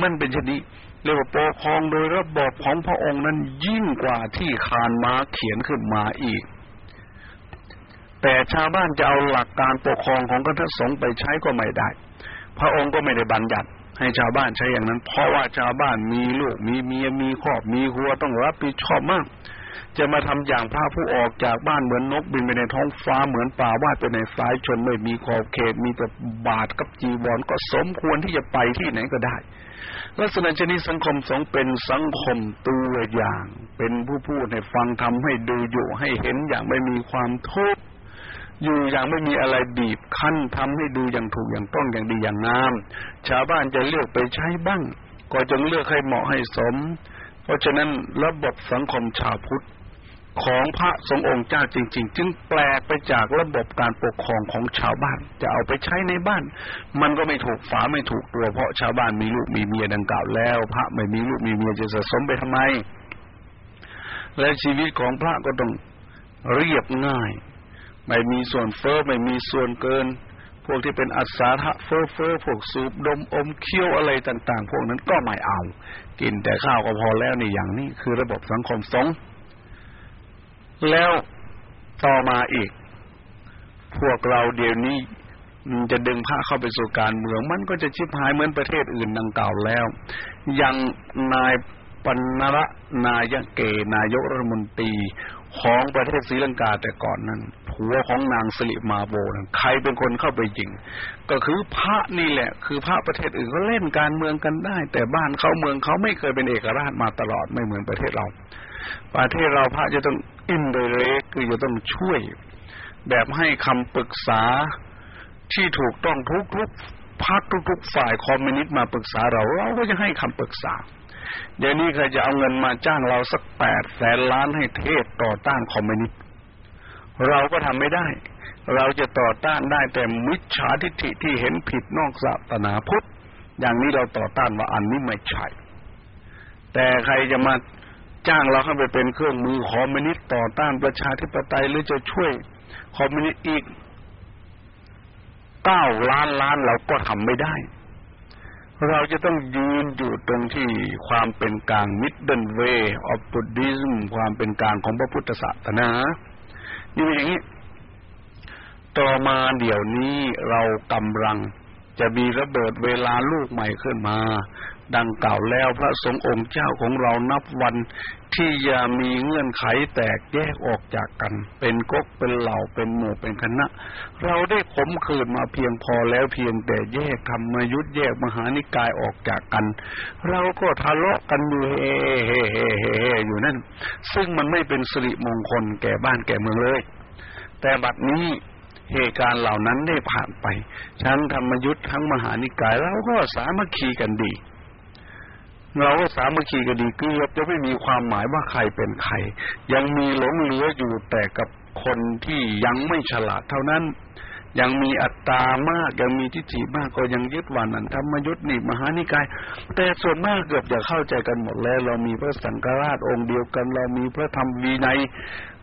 [SPEAKER 2] มันเป็นชนิดเรียกว่าปกครองโดยระบบของพระองค์นั้นยิ่งกว่าที่คานมาเขียนขึ้นมาอีก แต่ชาวบ้านจะเอาหลักการปกครองของคณะสงฆ์ไปใช้ก็ไม่ได้ พระองค์ก็ไม่ได้บัญญัติให้ชาวบ้านใช้อย่างนั้น เพราะว่าชาวบ้านมีลูกมีเมียมีครอบมีครัวต้องรับผิดชอบมาก จะมาทำอย่างพระผู้ออกจากบ้านเหมือนนกบินไปในท้องฟ้าเหมือนป่าว่าไปในสายชนไม่มีขอบเขต มีแต่บาทกับจีวรก็สมควรที่จะไปที่ไหนก็ได้ ลักษณะชนิดสังคมสงเป็นสังคมตัวอย่าง เป็นผู้พูดให้ฟังทำให้ดูอยู่ให้เห็นอย่างไม่มีความทุกข์ อยู่อย่างไม่มีอะไรบีบคั้นทำให้ดูอย่างถูกอย่างต้องอย่างดีอย่างงาม ชาวบ้านจะเลือกไปใช้บ้าง ก็จงเลือกให้เหมาะให้สม เพราะฉะนั้นระบบสังคมชาวพุทธของพระสงฆ์องค์เจ้าจริง ๆ จึงแปลกไปจากระบบการปกครองของชาวบ้าน จะเอาไปใช้ในบ้าน มันก็ไม่ถูกฝาไม่ถูกตัว เพราะชาวบ้านมีลูกมีเมียดังกล่าวแล้ว พระไม่มีลูกมีเมียจะสะสมไปทำไม และชีวิตของพระก็ต้องเรียบง่าย ไม่มีส่วนเฟอ้อไม่มีส่วนเกิน พวกที่เป็นอัศาทะเฟอ้อเฟอ้อพวกสูบดมอมเคี้ยวอะไรต่าง ๆ พวกนั้นก็ไม่เอา กินแต่ข้าวก็พอแล้วนี่อย่างนี้คือระบบสังคมสงฆ์แล้วต่อมาอีก พวกเราเดี๋ยวนี้จะดึงพระเข้าไปสู่การเมือง มันก็จะชิบหายเหมือนประเทศอื่นดังกล่าวแล้ว ยังนายปนระนายเก นายกรัฐมนตรี ของประเทศศรีลังกาแต่ก่อนนั้นผัวของนางสิริมาโบนใครเป็นคนเข้าไปยิง ก็คือพระนี่แหละ คือพระประเทศอื่นก็เล่นการเมืองกันได้ แต่บ้านเขาเมืองเขาไม่เคยเป็นเอกราชมาตลอดไม่เหมือนประเทศเรา ประเทศเราพระจะต้องอินเดเรกคือจะต้องช่วย แบบให้คำปรึกษาที่ถูกต้องทุกทุกพักทุกๆฝ่ายคอมมิวนิสต์มาปรึกษาเราเราก็จะให้คำปรึกษา เดี๋ยวนี้ใครจะเอาเงินมาจ้างเราสักแปดแสนล้านให้เทศต่อต้านคอมมิวนิสต์เราก็ทำไม่ได้ เราจะต่อต้านได้แต่มิจฉาทิฏฐิที่เห็นผิดนอกศาสนาพุทธ อย่างนี้เราต่อต้านว่าอันนี้ไม่ใช่ แต่ใครจะมาจ้างเราเข้าไปเป็นเครื่องมือคอมมิวนิสต์ต่อต้านประชาธิปไตยหรือจะช่วยคอมมิวนิสต์อีกเก้าล้านล้านเราก็ทำไม่ได้ เราจะต้องยืนอยู่ตรงที่ความเป็นกลาง middle way of Buddhism ความเป็นกลางของพระพุทธศาสนานี่อย่างนี้ ต่อมาเดี๋ยวนี้เรากำลังจะมีระเบิดเวลาลูกใหม่ขึ้นมา ดังกล่าวแล้วพระสงฆ์องค์เจ้าของเรานับวัน ที่จะมีเงื่อนไขแตกแยกออกจากกัน เป็นก๊กเป็นเหล่าเป็นหมู่เป็นคณะ เราได้ขมขืนมาเพียงพอแล้วเพียงแต่แยกธรรมยุทธแยกมหานิกายออกจากกัน เราก็ทะเลาะกันอยู่เฮ่เฮ่เฮ่เฮ่อยู่นั่น ซึ่งมันไม่เป็นสิริมงคลแก่บ้านแก่เมืองเลย แต่บัดนี้เหตุการณ์เหล่านั้นได้ผ่านไปชั้นธรรมยุทธ์ทั้งมหานิกายเราก็สามัคคีกันดี เราก็สามัคคีกันดีเกือบจะไม่มีความหมายว่าใครเป็นใคร ยังมีหลงเหลืออยู่แต่กับคนที่ยังไม่ฉลาดเท่านั้น ยังมีอัตตามาก ยังมีทิฏฐิมากก็ยังยึดวันนั้นธรรมยุทธ์นี่มหานิกาย แต่ส่วนมากเกือบจะเข้าใจกันหมดแล้ว เรามีพระสังฆราชองค์เดียวกัน เรามีพระธรรมวีใน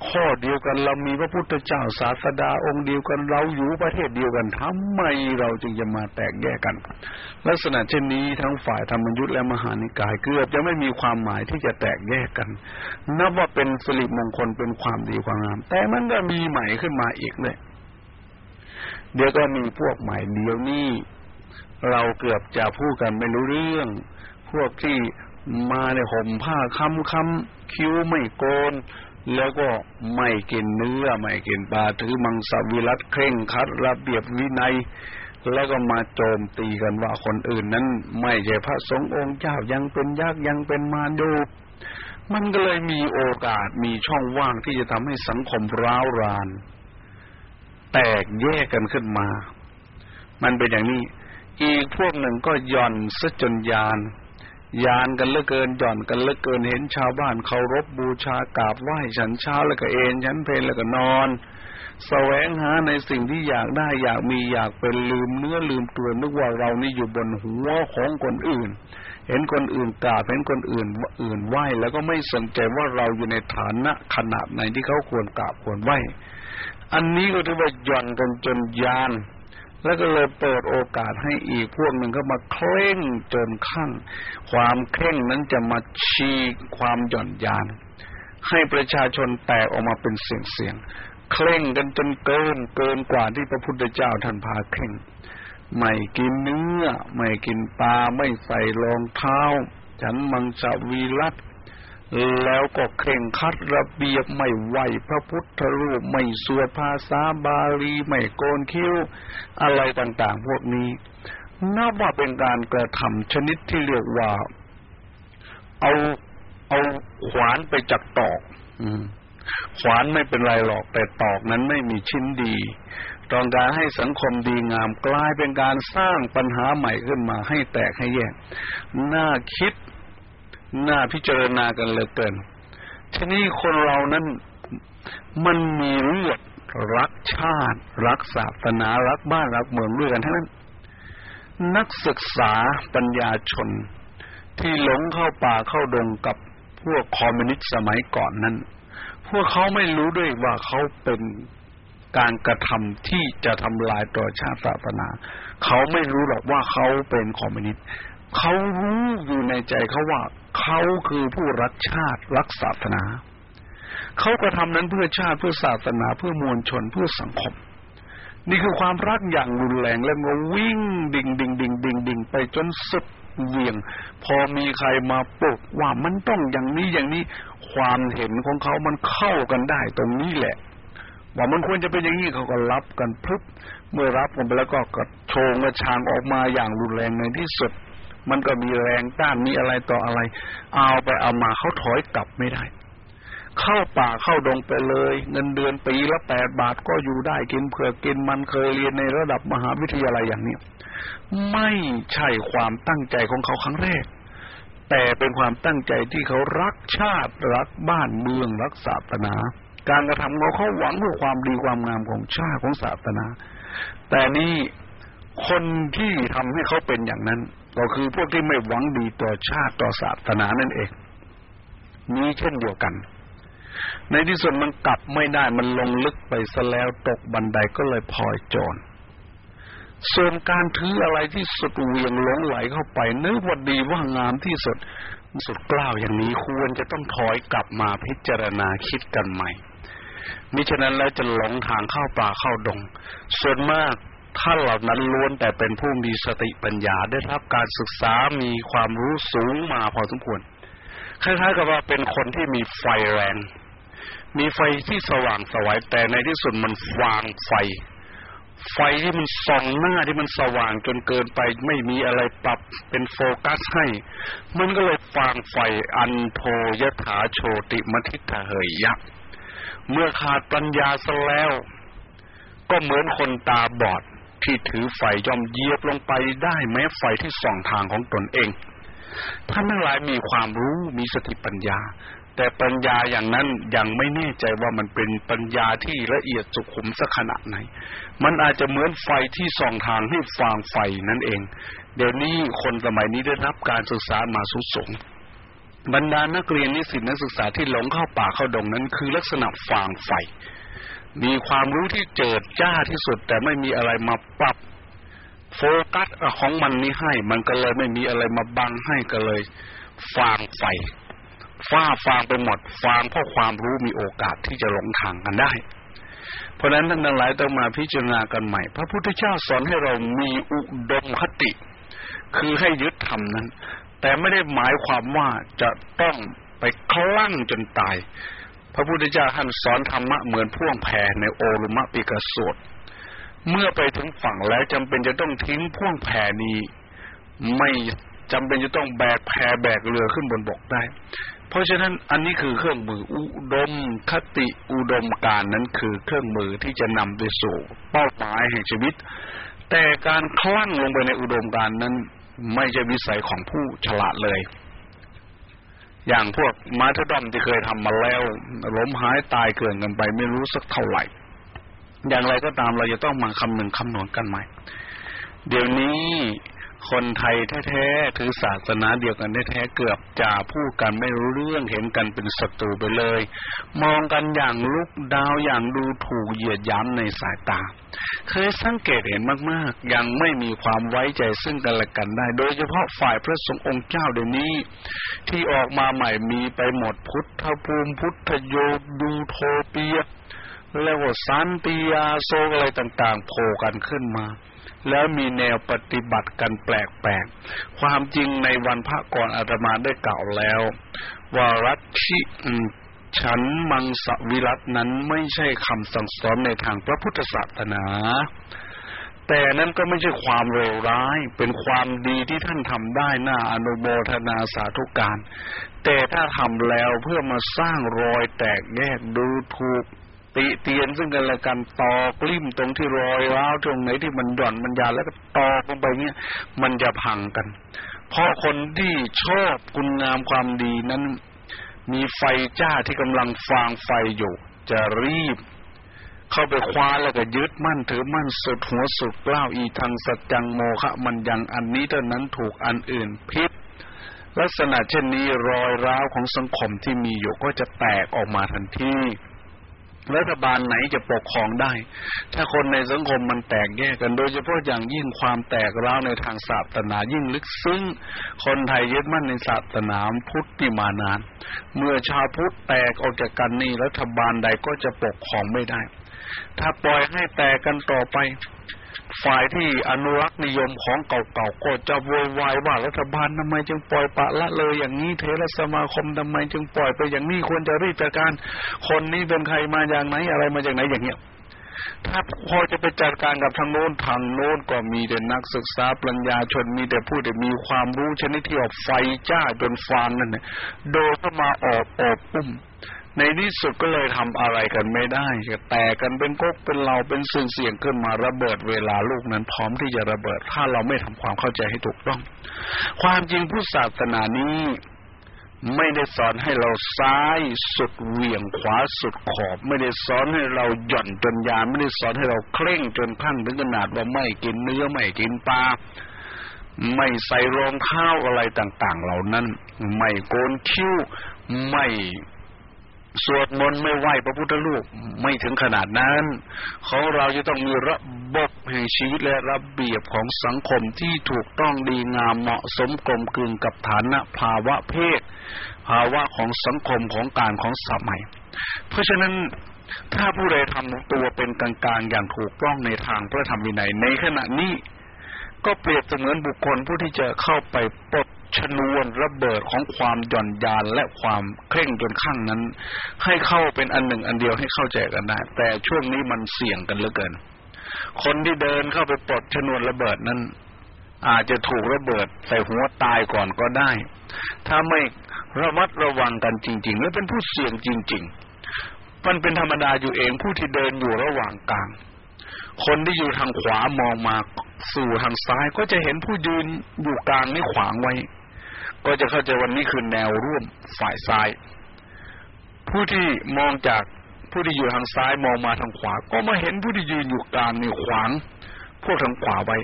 [SPEAKER 2] ข้อเดียวกัน เรามีพระพุทธเจ้าศาสดาองค์เดียวกันเราอยู่ประเทศเดียวกันทำไมเราจึงจะมาแตกแยกกัน ลักษณะเช่นนี้ทั้งฝ่ายธรรมยุทธ์และมหานิกายเกือบจะไม่มีความหมายที่จะแตกแยกกัน นับว่าเป็นสิริมงคลเป็นความดีความงาม แต่มันก็มีใหม่ขึ้นมาอีกเลย เดี๋ยวก็มีพวกใหม่เดี๋ยวนี้เราเกือบจะพูดกันไม่รู้เรื่อง พวกที่มาในห่มผ้าค้ำค้ำคิ้วไม่โกน แล้วก็ไม่กินเนื้อ ไม่กินปลาถือมังสวิรัตเคร่งคัดระเบียบวินัย แล้วก็มาโจมตีกันว่าคนอื่นนั้น ไม่ใช่พระสงฆ์องค์เจ้ายังเป็นยักษ์ยังเป็นมารดูมันก็เลยมีโอกาสมีช่องว่างที่จะทำให้สังคมร้าวราน แตกแยกกันขึ้นมา มันเป็นอย่างนี้ อีกพวกหนึ่งก็ย่อนซะจนยาน ยานกันเหลือเกินหย่อนกันเหลือเกินเห็นชาวบ้านเคารพบูชากราบไหว้ฉันเช้าแล้วก็เอนฉันเพลนแล้วก็นอนสแสวงหาในสิ่งที่อยากได้อยากมีอยากเป็นลืมเนื้อลืมตัวนึกว่าเรานี่อยู่บนหัวของคนอื่น เห็นคนอื่นกราบเห็นคนอื่นอื่นไหว้แล้วก็ไม่สนใจว่าเราอยู่ในฐานะขนาดไหนที่เขาควรกราบควรไหว้ อันนี้ก็ถือว่าหย่อนกันจนยาน แล้วก็เลยเปิดโอกาสให้อีกพวกหนึ่งเข้ามาเคร่งจนขั้งความเคร่งนั้นจะมาชีความหย่อนยาน ให้ประชาชนแตกออกมาเป็นเสียงเสียงเคร่งกันจนเกินเกินกว่าที่พระพุทธเจ้าท่านพาเคร่งไม่กินเนื้อ ไม่กินปลาไม่ใส่รองเท้า ฉันมังสวิรัต แล้วก็เคร่งคัดระเบียบไม่ไหวพระพุทธรูปไม่สวดภาษาบาลีไม่โกนคิ้ว อะไรต่างๆ พวกนี้นับว่าเป็นการกระทำชนิดที่เรียกว่า เอาเอาขวานไปจักตอกอืมขวานไม่เป็นไรหรอกแต่ตอกนั้นไม่มีชิ้นดีต้องการให้สังคมดีงามกลายเป็นการสร้างปัญหาใหม่ขึ้นมาให้แตกให้แยกน่าคิด น่าพิจารณากันเลยเกิน ทีนี้คนเรานั้นมันมีเลือดรักชาติ รักศาสนารักบ้านรักเมืองด้วยกันทั้งนั้น นักศึกษาปัญญาชน ที่หลงเข้าป่าเข้าดงกับพวกคอมมิวนิสต์สมัยก่อนนั้น พวกเขาไม่รู้ด้วยว่าเขาเป็นการกระทำที่จะทำลายต่อชาติศาสนา เขาไม่รู้หรอกว่าเขาเป็นคอมมิวนิสต์เขารู้อยู่ในใจเขาว่า เขาคือผู้รักชาติรักศาสนา เขากระทำนั้นเพื่อชาติเพื่อศาสนาเพื่อมวลชนเพื่อสังคม นี่คือความรักอย่างรุนแรงแล้วก็วิ่งดิ่งดิ่งดิ่งดิ่งดิ่งไปจนสุดเวียง พอมีใครมาปลุกว่ามันต้องอย่างนี้อย่างนี้ความเห็นของเขามันเข้ากันได้ตรงนี้แหละว่ามันควรจะเป็นอย่างนี้เขาก็รับกันพึบเมื่อรับกันไปแล้วก็กระโชงกระชางออกมาอย่างรุนแรงในที่สุด มันก็มีแรงต้านมีอะไรต่ออะไร เอาไปเอามาเขาถอยกลับไม่ได้ เข้าป่าเข้าดงไปเลย เงินเดือนปีละแปดบาทก็อยู่ได้กินเผื่อกินมันเคยเรียนในระดับมหาวิทยาลัยอย่างนี้ไม่ใช่ความตั้งใจของเขาครั้งแรก แต่เป็นความตั้งใจที่เขารักชาติรักบ้านเมืองรักศาสนา การกระทำของเขาหวังเพื่อความดีความงามของชาติของศาสนา แต่นี่คนที่ทำให้เขาเป็นอย่างนั้น ก็คือพวกที่ไม่หวังดีต่อชาติต่อศาสนานั่นเอง นี้เช่นเดียวกัน ในที่สุดมันกลับไม่ได้มันลงลึกไปซะแล้วตกบันไดก็เลยพลอยจรส่วนการถืออะไรที่สุดเวียงหลงไหลเข้าไปนึกว่าดีว่างามที่สุดสุดกล้าวอย่างนี้ควรจะต้องถอยกลับมาพิจารณาคิดกันใหม่มิฉะนั้นแล้วจะหลงทางเข้าป่าเข้าดง ส่วนมาก ท่านเหล่านั้นล้วนแต่เป็นผู้มีสติปัญญาได้รับการศึกษามีความรู้สูงมาพอสมควรคล้ายๆกับว่าเป็นคนที่มีไฟแรง มีไฟที่สว่างสวยแต่ในที่สุดมันฟางไฟ ไฟที่มันส่องหน้าที่มันสว่างจนเกินไปไม่มีอะไรปรับเป็นโฟกัสให้ มันก็เลยฟางไฟอันโทยถาโชติมทิทะเหยยักเมื่อขาดปัญญาซะแล้ว ก็เหมือนคนตาบอด ที่ถือไฟย่อมเยียบลงไปได้แม้ไฟที่ส่องทางของตนเอง ท่านทั้งหลายมีความรู้มีสติปัญญา แต่ปัญญาอย่างนั้นยังไม่แน่ใจว่ามันเป็นปัญญาที่ละเอียดสุขุมสักขนาดไหน มันอาจจะเหมือนไฟที่ส่องทางให้ฟางไฟนั่นเอง เดี๋ยวนี้คนสมัยนี้ได้รับการศึกษามาสุสูงบรรดานักเรียนนิสิตนักศึกษาที่หลงเข้าป่าเข้าดงนั้นคือลักษณะฟางไฟ มีความรู้ที่เจิดจ้าที่สุด แต่ไม่มีอะไรมาปรับ โฟกัสของมันนี้ให้ มันก็เลยไม่มีอะไรมาบังให้ก็เลย ฟางไฟฟ้าฟางไปหมด ฟางเพราะความรู้มีโอกาสที่จะหลงทางกันได้ เพราะฉะนั้นท่านทั้งหลายต้องมาพิจารณากันใหม่ พระพุทธเจ้าสอนให้เรามีอุดมคติ คือให้ยึดธรรมนั้น แต่ไม่ได้หมายความว่าจะต้องไปคลั่งจนตาย พระพุทธเจ้าท่านสอนธรรมะเหมือนพ่วงแพในโอรุมะปิกสวดเมื่อไปถึงฝั่งแล้วจำเป็นจะต้องทิ้งพ่วงแพนี้ ไม่จำเป็นจะต้องแบกแพแบกเรือขึ้นบนบกได้ เพราะฉะนั้นอันนี้คือเครื่องมืออุดมคติอุดมการนั้นคือเครื่องมือที่จะนำไปสู่เป้าหมายแห่งชีวิต แต่การคลั่งลงไปในอุดมการนั้น ไม่ใช่วิสัยของผู้ฉลาดเลย อย่างพวกมาทดอมที่เคยทำมาแล้วล้มหายตายเกินกันไป ไม่รู้สักเท่าไหร่ อย่างไรก็ตามเราจะต้องมาคำหนึ่งคำนวณกันใหม่ เดี๋ยวนี้ คนไทยแท้ๆถือศาสนาเดียวกันแท้ๆเกือบจะพูดกันไม่รู้เรื่องเห็นกันเป็นศัตรูไปเลย มองกันอย่างลุกดาวอย่างดูถูกเหยียดย้ำในสายตา เคยสังเกตเห็นมากๆ ยังไม่มีความไว้ใจซึ่งกันและกันได้ โดยเฉพาะฝ่ายพระสงฆ์องค์เจ้าเดี๋ยวนี้ ที่ออกมาใหม่มีไปหมดพุทธภูมิพุทธโยดูโทเปียแล้วก็สันติยาโซอะไรต่างๆโผล่กันขึ้นมา แล้วมีแนวปฏิบัติกันแปลกๆ ความจริงในวันพระก่อนอาตมาได้กล่าวแล้ว ว่ารัชิฉันมังสวิรัตนั้นไม่ใช่คำสั่งสอนในทางพระพุทธศาสนา แต่นั้นก็ไม่ใช่ความเลวร้าย เป็นความดีที่ท่านทำได้น่าอนุโมทนาสาธุการ แต่ถ้าทำแล้วเพื่อมาสร้างรอยแตกแยกดูถูก ติเตียนซึ่งกันและกันตอกลิ่มตรงที่รอยร้าวตรงไหนที่มันหย่อนมันยาแล้วก็ตอกลงไปเงี้ยมันจะพังกัน เพราะคนที่ชอบคุณงามความดีนั้น มีไฟจ้าที่กำลังฟางไฟอยู่ จะรีบ เข้าไปคว้าแล้วก็ยึดมั่นถือมั่นสุดหัวสุดกล้าวอีทางสัจจังโมฆะมันยังอันนี้เท่านั้นถูกอันอื่นพิษลักษณะเช่นนี้รอยร้าวของสังคมที่มีอยู่ก็จะแตกออกมาทันที รัฐบาลไหนจะปกครองได้ ถ้าคนในสังคมมันแตกแยกกัน โดยเฉพาะอย่างยิ่งความแตกร้าวในทางศาสนายิ่งลึกซึ้ง คนไทยยึดมั่นในศาสนาพุทธที่มานาน เมื่อชาวพุทธแตกออกจากกันนี่รัฐบาลใดก็จะปกครองไม่ได้ ถ้าปล่อยให้แตกกันต่อไป ฝ่ายที่อนุรักษ์นิยมของเก่าๆก็จะโวยวายว่ารัฐบาลทำไมจึงปล่อยปะละเลยอย่างนี้เทรสมาคมทำไมจึงปล่อยไปอย่างนี้ควรจะรีบจัดการคนนี้เป็นใครมาอย่างไหนอะไรมาจากไหนอย่างเงี้ยถ้าพอจะไปจัดการกับทางโน้นทางโน้นก็มีแต่นักศึกษาปัญญาชนมีแต่ผู้ที่มีความรู้ชนิดที่ออกไฟจ้าจนฟางนั่นเนี่ยโดยเข้ามาออบออบอุ้ม ในที่สุดก็เลยทำอะไรกันไม่ได้แต่กันเป็นก๊กเป็นเราเป็นสิ่งเสี่ยงขึ้นมาระเบิดเวลาลูกนั้นพร้อมที่จะระเบิด ถ้าเราไม่ทำความเข้าใจให้ถูกต้อง ความจริงพุทธศาสนานี้ไม่ได้สอนให้เราซ้ายสุดเหวี่ยงขวาสุดขอบ ไม่ได้สอนให้เราหย่อนจนยานไม่ได้สอนให้เราเคร่งจนขั้นถึงขนาดว่าไม่กินเนื้อไม่กินปลาไม่ใส่รองเท้าอะไรต่าง ๆ เหล่านั้น ไม่โกนคิ้วไม่ สวดมนต์ไม่ไหวพระพุทธรูปไม่ถึงขนาดนั้น ของเราจะต้องมีระบบแห่งชีวิตและระเบียบของสังคมที่ถูกต้องดีงามเหมาะสมกลมกลืนกับฐานะภาวะเพศ ภาวะของสังคมของการของสมัย เพราะฉะนั้นถ้าผู้ใดทำตัวเป็นกลางๆอย่างถูกต้องในทางพระธรรมวินัยในขณะนี้ ก็เปรียบเสมือนบุคคลผู้ที่จะเข้าไปปลด ชนวนระเบิดของความหย่อนยานและความเคร่งจนข้างนั้น ให้เข้าเป็นอันหนึ่งอันเดียวให้เข้าใจกันได้แต่ช่วงนี้มันเสี่ยงกันเหลือเกิน คนที่เดินเข้าไปปลดชนวนระเบิดนั้น อาจจะถูกระเบิดใส่หัวตายก่อนก็ได้ ถ้าไม่ระมัดระวังกันจริง ๆ และเป็นผู้เสี่ยงจริง ๆ มันเป็นธรรมดาอยู่เองผู้ที่เดินอยู่ระหว่างกลาง คนที่อยู่ทางขวามองมาสู่ทางซ้ายก็จะเห็นผู้ยืนอยู่กลางนี่ขวางไว้ ก็จะเข้าใจวันนี้คือแนวร่วมฝ่ายซ้าย ผู้ที่มองจากผู้ที่อยู่ทางซ้ายมองมาทางขวา ก็มาเห็นผู้ที่ยืนอยู่กลางนี่ขวางพวกทางขวาไว้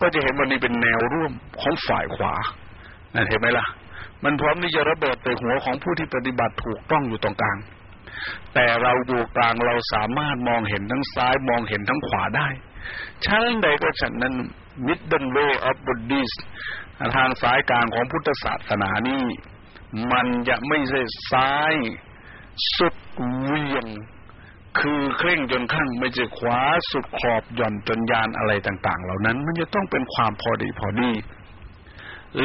[SPEAKER 2] ก็จะเห็นวันนี้เป็นแนวร่วมของฝ่ายขวานั่นเห็นไหมล่ะ มันพร้อมที่จะระเบิดใส่หัวของผู้ที่ปฏิบัติถูกต้องอยู่ตรงกลาง แต่เราอยู่กลางเราสามารถมองเห็นทั้งซ้ายมองเห็นทั้งขวาได้ชั้นใดก็ฉันนั้น middle way of Buddhist ทางสายกลางของพุทธศาสนานี่มันจะไม่ใช่ซ้ายสุดเวียง คือเคร่งจนข้างไม่ใช่ขวาสุดขอบหย่อนจนยานอะไรต่าง ๆ เหล่านั้น มันจะต้องเป็นความพอดีพอดี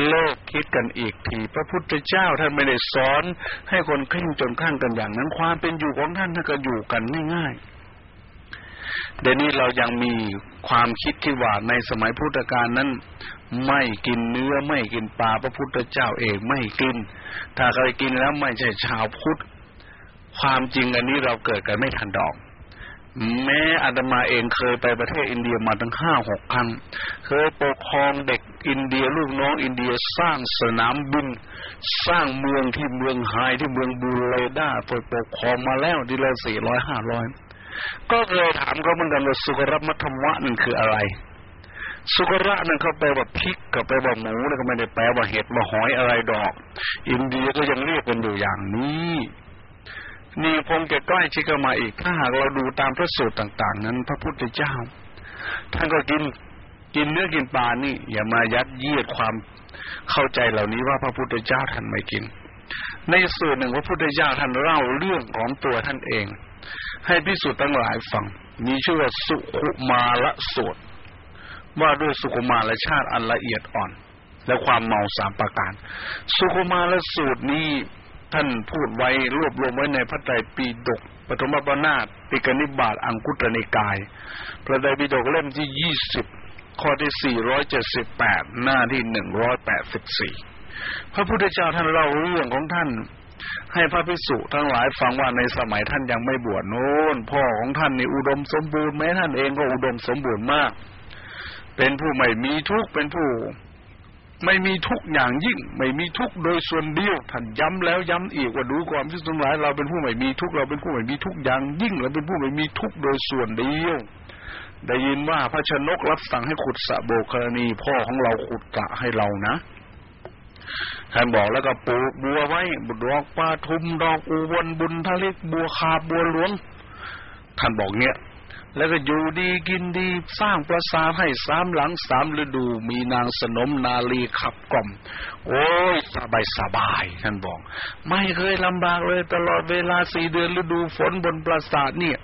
[SPEAKER 2] เลิกคิดกันอีกทีพระพุทธเจ้าท่านไม่ได้สอน ให้คนเคร่งจนข้างกันอย่างนั้น ความเป็นอยู่ของท่านท่านก็อยู่กันง่ายๆ เดี๋ยวนี้เรายังมีความคิดที่ว่าในสมัยพุทธกาลนั้น ไม่กินเนื้อไม่กินปลาพระพุทธเจ้าเองไม่กิน ถ้าใครกินแล้วไม่ใช่ชาวพุทธ ความจริงอันนี้เราเกิดกันไม่ทันดอก แม้อาตมาเองเคยไปประเทศอินเดียมาตั้งห้าหกครั้ง เคยปกครองเด็กอินเดียลูกน้องอินเดียสร้างสนามบิน สร้างเมืองที่เมืองไฮที่เมืองบูเลด้าปปกครองมาแล้วดีละสี่ร้อยห้าร้อย ก็เคยถามเขาเหมือนกันว่าสุกรมัธรรมะนั่นคืออะไร สุกระนั่นเขาแปลว่าพริกกับแปลว่าหมูแล้วก็ไม่ได้แปลว่าเห็ดว่าหอยอะไรดอก อินเดียก็ยังเรียกกันอยู่อย่างนี้นี่พงจะใกล้ชิกมาอีก ถ้าหากเราดูตามพระสูตรต่าง ๆ นั้น พระพุทธเจ้า ท่านก็กินกินเนื้อกินปลานี่ อย่ามายัดเยียดความเข้าใจเหล่านี้ว่าพระพุทธเจ้าท่านไม่กิน ในส่วนหนึ่งพระพุทธเจ้าท่านเล่าเรื่องของตัวท่านเอง ให้พิสูจน์ตั้งหลายฟัง มีชื่อว่าสุขุมาละสูตรว่าด้วยสุขุมาละชาติอันละเอียดอ่อน และความเมาสามประการ สุขุมารสูตรนี้ท่านพูดไว้รวบรวมไว้ในพระไตรปิฎกปฐมปนาตติกนิบาตอังคุตรนิกาย พระไตรปิฎกเล่มที่ยี่สิบข้อที่สี่ร้อยเจ็ดสิบแปดหน้าที่หนึ่งร้อยแปดสิบสี่พระพุทธเจ้าท่านเล่าเรื่องของท่าน ให้พระภิกษุทั้งหลายฟังว่าในสมัยท่านยังไม่บวชโน้นพ่อของท่านนี่อุดมสมบูรณ์แม้ท่านเองก็อุดมสมบูรณ์มาก เป็นผู้ไม่มีทุกข์เป็นผู้ ไม่มีทุกอย่างยิ่ง ไม่มีทุกโดยส่วนเดียวท่านย้ำแล้วย้ำอีกว่าดูความที่ทั้งหลายเราเป็นผู้ไม่มีทุกข์เราเป็นผู้ไม่มีทุกอย่างยิ่งเราเป็นผู้ไม่มีทุกโดยส่วนเดียวได้ยินว่าพระชนกรับสั่งให้ขุดสะโบกรณี พ่อของเราขุดกะให้เรานะ ท่านบอกแล้วก็ปลูกบัวไว้ดอกปลาทุมดอกอุบลบุญทะเลบัวคาบัวหลวง ท่านบอกเนี้ยแล้วก็อยู่ดีกินดีสร้างประสาทให้สามหลังสามฤดูมีนางสนมนาลีขับกล่อม โอ้ยสบายสบายท่านบอก ไม่เคยลำบากเลยตลอดเวลาสี่เดือนฤดูฝนบนปราสาทเนี่ย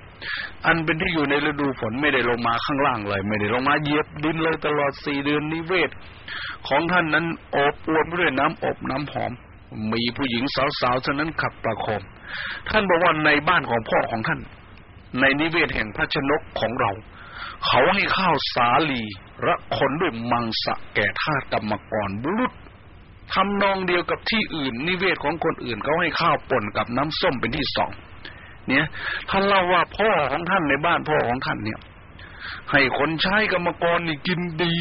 [SPEAKER 2] อันเป็นที่อยู่ในฤดูฝนไม่ได้ลงมาข้างล่างเลย ไม่ได้ลงมาเหยียบดินเลยตลอดสี่เดือนนิเวศ ของท่านนั้นอบอวลไปด้วยน้ำอบน้ำหอม มีผู้หญิงสาวๆเท่านั้นขับประคม ท่านบอกว่าในบ้านของพ่อของท่าน ในนิเวศแห่งพระชนกของเรา เขาให้ข้าวสาลีระคนด้วยมังสะแก่ทาสกรรมกรบุรุษทำนองเดียวกับที่อื่น นิเวศของคนอื่นเขาให้ข้าวป่นกับน้ำส้มเป็นที่สอง เนี่ยท่านเล่าว่าพ่อของท่านในบ้านพ่อของท่านเนี่ย ให้คนใช้กรรมกรนี่กินดี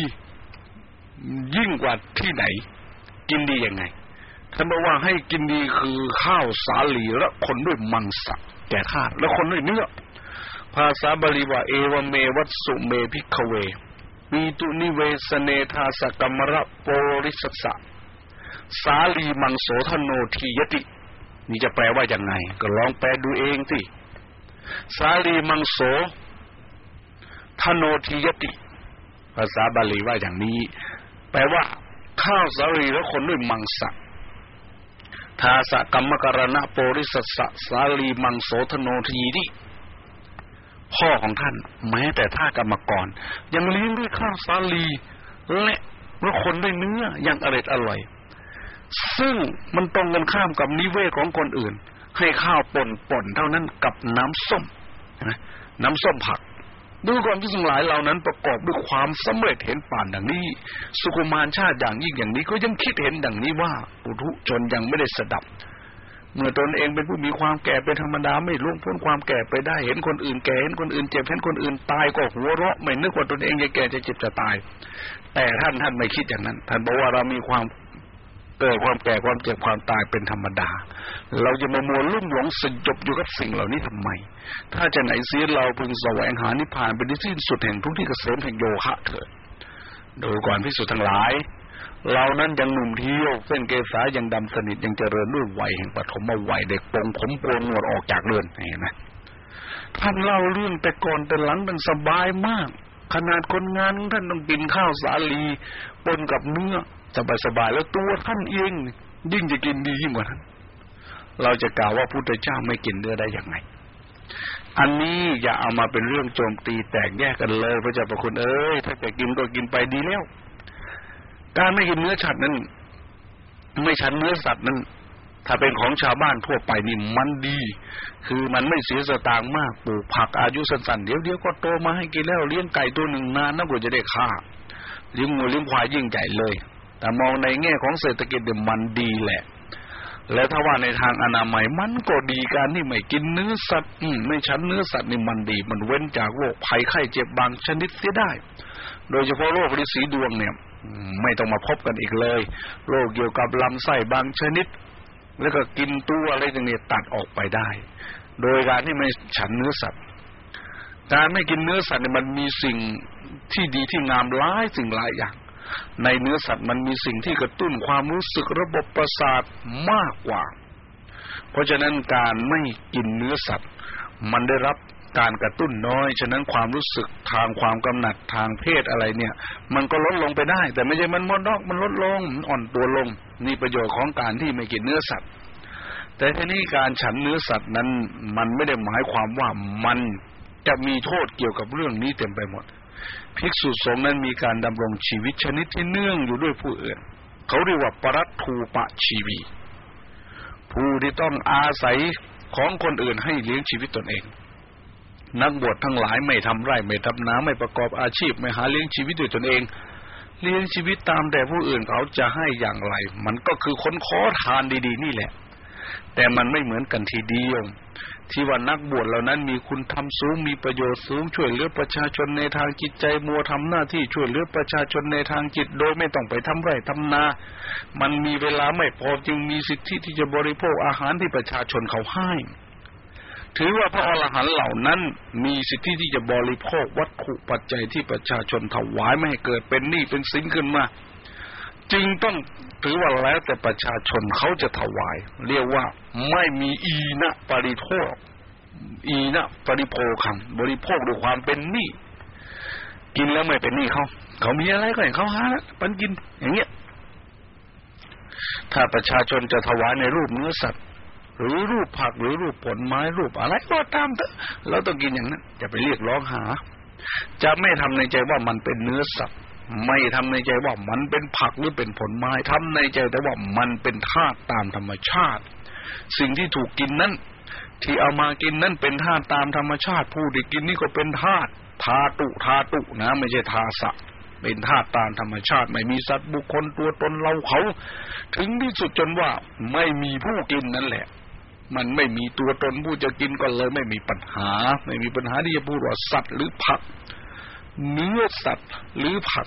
[SPEAKER 2] ยิ่งกว่าที่ไหน กินดียังไงท่านบอกว่าให้กินดีคือข้าวสาลีและคนด้วยมังสะแก่ทาสและคนด้วยเนื้อภาษาบาลีว่าเอวเมวัตสุเมพิกเว มีตุนิเวสเนธาสกรรมระโปริสสะ สาลีมังโสธโนทียติ นี่จะแปลว่าอย่างไง ก็ลองแปลดูเองสิสาลีมังโสทโนทิยติ ภาษาบาลีว่าอย่างนี้ แปลว่า ข้าวสาลีแล้วคนด้วยมังสะทาสะกรรมกรณะโปริสสะสาลีมังโสทโนทีดิพ่อของท่าน แม้แต่ท่ากรรมกร ยังเลี้ยงด้วยข้าวสาลีและแล้วคนด้วยเนื้ออย่างอร่อยอร่อย ซึ่งมันตรงกันข้ามกับนิเวศของคนอื่น ให้ข้าวป่นป่นเท่านั้นกับน้ำส้มนะน้ำส้มผักดูก่อนที่ทั้งหลายเหล่านั้นประกอบด้วยความสำเร็จเห็นป่านดังนี้ สุกุมารชาติอย่างยิ่งอย่างนี้ก็ยังคิดเห็นดังนี้ว่าปุถุชนยังไม่ได้สดับ เมื่อตนเองเป็นผู้มีความแก่เป็นธรรมดาไม่ล่วงพ้นความแก่ไปได้เห็นคนอื่นแก่เห็นคนอื่นเจ็บเห็นคนอื่นตายก็หัวเราะไม่นึกว่าตนเองจะแก่จะเจ็บจะตาย แต่ท่านท่านไม่คิดอย่างนั้น ท่านบอกว่าเรามีความ เกิดความแก่ความเจ็บความตายเป็นธรรมดา เราจะมามัวลุ่มหลงสยบอยู่กับสิ่งเหล่านี้ทำไม ถ้าจะไหนเสียเราพึงแสวงหานิพพานเป็นที่สิ้นสุดแห่งทุกที่เกษมแห่งโยคะเถิดโดยก่อนพิสุทั้งหลาย เรานั้นยังหนุ่มเที่ยวเส้นเกษายังดำสนิทยังเจริญด้วยวัยแห่งปฐมวัยเด็กปงผมโกนหนวดออกจากเรือนเห็นไหมท่านเล่าเรื่องแต่ก่อนแต่หลังเป็นสบายมาก ขนาดคนงานท่านต้องกินข้าวสาลีปนกับเนื้อ สบายสบายแล้วตัวท่านเองยิ่งจะกินดียิ่งกว่าท่านเราจะกล่าวว่าพุทธเจ้าไม่กินเนื้อได้อย่างไง อันนี้อย่าเอามาเป็นเรื่องโจมตีแตกแยกกันเลยพระเจ้าประคุณเอ้ยถ้าจะกินก็กินไปดีแล้ว การไม่กินเนื้อฉัดนั้น ไม่ฉันเนื้อสัตว์นั้นถ้าเป็นของชาวบ้านทั่วไปนี่มันดี คือมันไม่เสียสตางค์มากปลูกผักอายุสั้นๆเดี๋ยวเดี๋ยวก็โตมาให้กินแล้วเลี้ยงไก่ตัวหนึ่งนานนักกว่าจะได้ฆ่าเลี้ยงงูเลี้ยงควายยิ่งใหญ่เลย แต่มองในแง่ของเศรษฐกิจเนี่ยมันดีแหละ แล้วถ้าว่าในทางอนามัยมันก็ดีการที่ไม่กินเนื้อสัตว์อืไม่ฉันเนื้อสัตว์นี่มันดี มันเว้นจากโรคภัยไข้เจ็บบางชนิดเสียได้ โดยเฉพาะโรคฤาษีดวงเนี่ย ไม่ต้องมาพบกันอีกเลย โรคเกี่ยวกับลำไส้บางชนิด แล้วก็กินตัวอะไรต่างเนี่ยตัดออกไปได้ โดยการที่ไม่ฉันเนื้อสัตว์การไม่กินเนื้อสัตว์เนี่ยมันมีสิ่งที่ดีที่งามหลายสิ่งหลายอย่าง ในเนื้อสัตว์มันมีสิ่งที่กระตุ้นความรู้สึกระบบประสาทมากกว่า เพราะฉะนั้นการไม่กินเนื้อสัตว์ มันได้รับการกระตุ้นน้อย ฉะนั้นความรู้สึกทางความกำหนัดทางเพศอะไรเนี่ย มันก็ลดลงไปได้ แต่ไม่ใช่มันมดดอกมันลดลงอ่อนตัวลงนี่ประโยชน์ของการที่ไม่กินเนื้อสัตว์ แต่ทีนี้การฉันเนื้อสัตว์นั้น มันไม่ได้หมายความว่ามันจะมีโทษเกี่ยวกับเรื่องนี้เต็มไปหมด ภิกษุสงฆ์นั้นมีการดำรงชีวิตชนิดที่เนื่องอยู่ด้วยผู้อื่น เขาเรียกว่าปรัตทูปะชีวี ผู้ที่ต้องอาศัยของคนอื่นให้เลี้ยงชีวิตตนเอง นักบวชทั้งหลายไม่ทำไร่ไม่ทำนาไม่ประกอบอาชีพไม่หาเลี้ยงชีวิตด้วยตนเอง เลี้ยงชีวิตตามแต่ผู้อื่นเขาจะให้อย่างไร มันก็คือค้นขอทานดี ๆ นี่แหละ แต่มันไม่เหมือนกันทีเดียว ที่ว่านักบวชเหล่านั้นมีคุณธรรมสูงมีประโยชน์สูงช่วยเหลือประชาชนในทางจิตใจมัวทำหน้าที่ช่วยเหลือประชาชนในทางจิตโดยไม่ต้องไปทำไร่ทำนา มันมีเวลาไม่พอจึงมีสิทธิที่จะบริโภคอาหารที่ประชาชนเขาให้ ถือว่าพระอรหันต์เหล่านั้นมีสิทธิที่จะบริโภควัตถุปัจจัยที่ประชาชนถวายไม่ให้เกิดเป็นหนี้เป็นสินขึ้นมา จึงต้อง ถือว่าแล้วแต่ประชาชนเขาจะถวาย เรียกว่าไม่มีอีนะปริโภค อีนะปริโภคังบริโภคด้วยความเป็นหนี้กินแล้วไม่เป็นหนี้เขาเขามีอะไรก็ให้เขาหาปันกินอย่างเงี้ย ถ้าประชาชนจะถวายในรูปเนื้อสัตว์ หรือรูปผักหรือรูปผลไม้รูปอะไรก็ตามเถอะเราต้องกินอย่างนั้นจะไปเรียกร้องหา จะไม่ทำในใจว่ามันเป็นเนื้อสัตว์ ไม่ทำในใจว่ามันเป็นผักหรือเป็นผลไม้ทำในใจแต่ว่ามันเป็นธาตุตามธรรมชาติ สิ่งที่ถูกกินนั้น ที่เอามากินนั้นเป็นธาตุตามธรรมชาติ ผู้ที่กินนี่ก็เป็นธาตุธาตุธาตุนะ ไม่ใช่ธาสะเป็นธาตุตามธรรมชาติ ไม่มีสัตว์บุคคลตัวตนเราเขา ถึงที่สุดจนว่าไม่มีผู้กินนั่นแหละ มันไม่มีตัวตนผู้จะกินก็เลยไม่มีปัญหา ไม่มีปัญหาที่จะพูดว่าสัตว์หรือผัก เนื้อสัตว์หรือผัก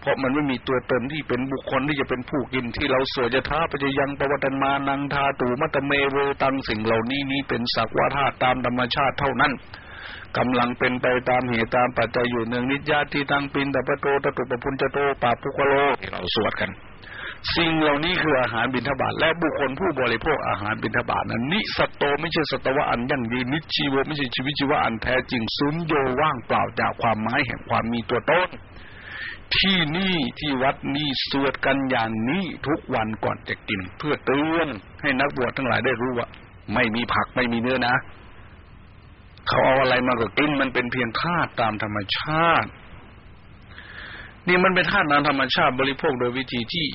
[SPEAKER 2] เพราะมันไม่มีตัวตนที่เป็นบุคคลที่จะเป็นผู้กินที่เราสวยจะท้าปจะยังประวัติมานังทาตูมัตเมเวตังสิ่งเหล่านี้นี้เป็นสักว่าธาตุตามธรรมชาติเท่านั้นกำลังเป็นไปตามเหตุตามปัจจัยอยู่หนึ่งนิจญาติตังปินตปโตตตุปพุญจะโตปาปุกโลที่เราสวดกัน สิ่งเหล่านี้คืออาหารบิณฑบาตและบุคคลผู้บริโภคอาหารบิณฑบาตนั้นนิสตโตไม่ใช่สตวะอันยั่งยืนนิชีวไม่ใช่ชีวิตชีวะอันแท้จริงสุญโยว่างเปล่าจากความหมายแห่งความมีตัวตนที่นี่ที่วัดนี้สวดกันอย่างนี้ทุกวันก่อนจะกิน เพื่อเตือนให้นักบวชทั้งหลายได้รู้ว่า ไม่มีผักไม่มีเนื้อนะ เขาเอาอะไรมาก็กินมันเป็นเพียงธาตุตามธรรมชาติ นี่มันเป็นธาตุน้ำธรรมชาติบริโภคโดยวิธีที่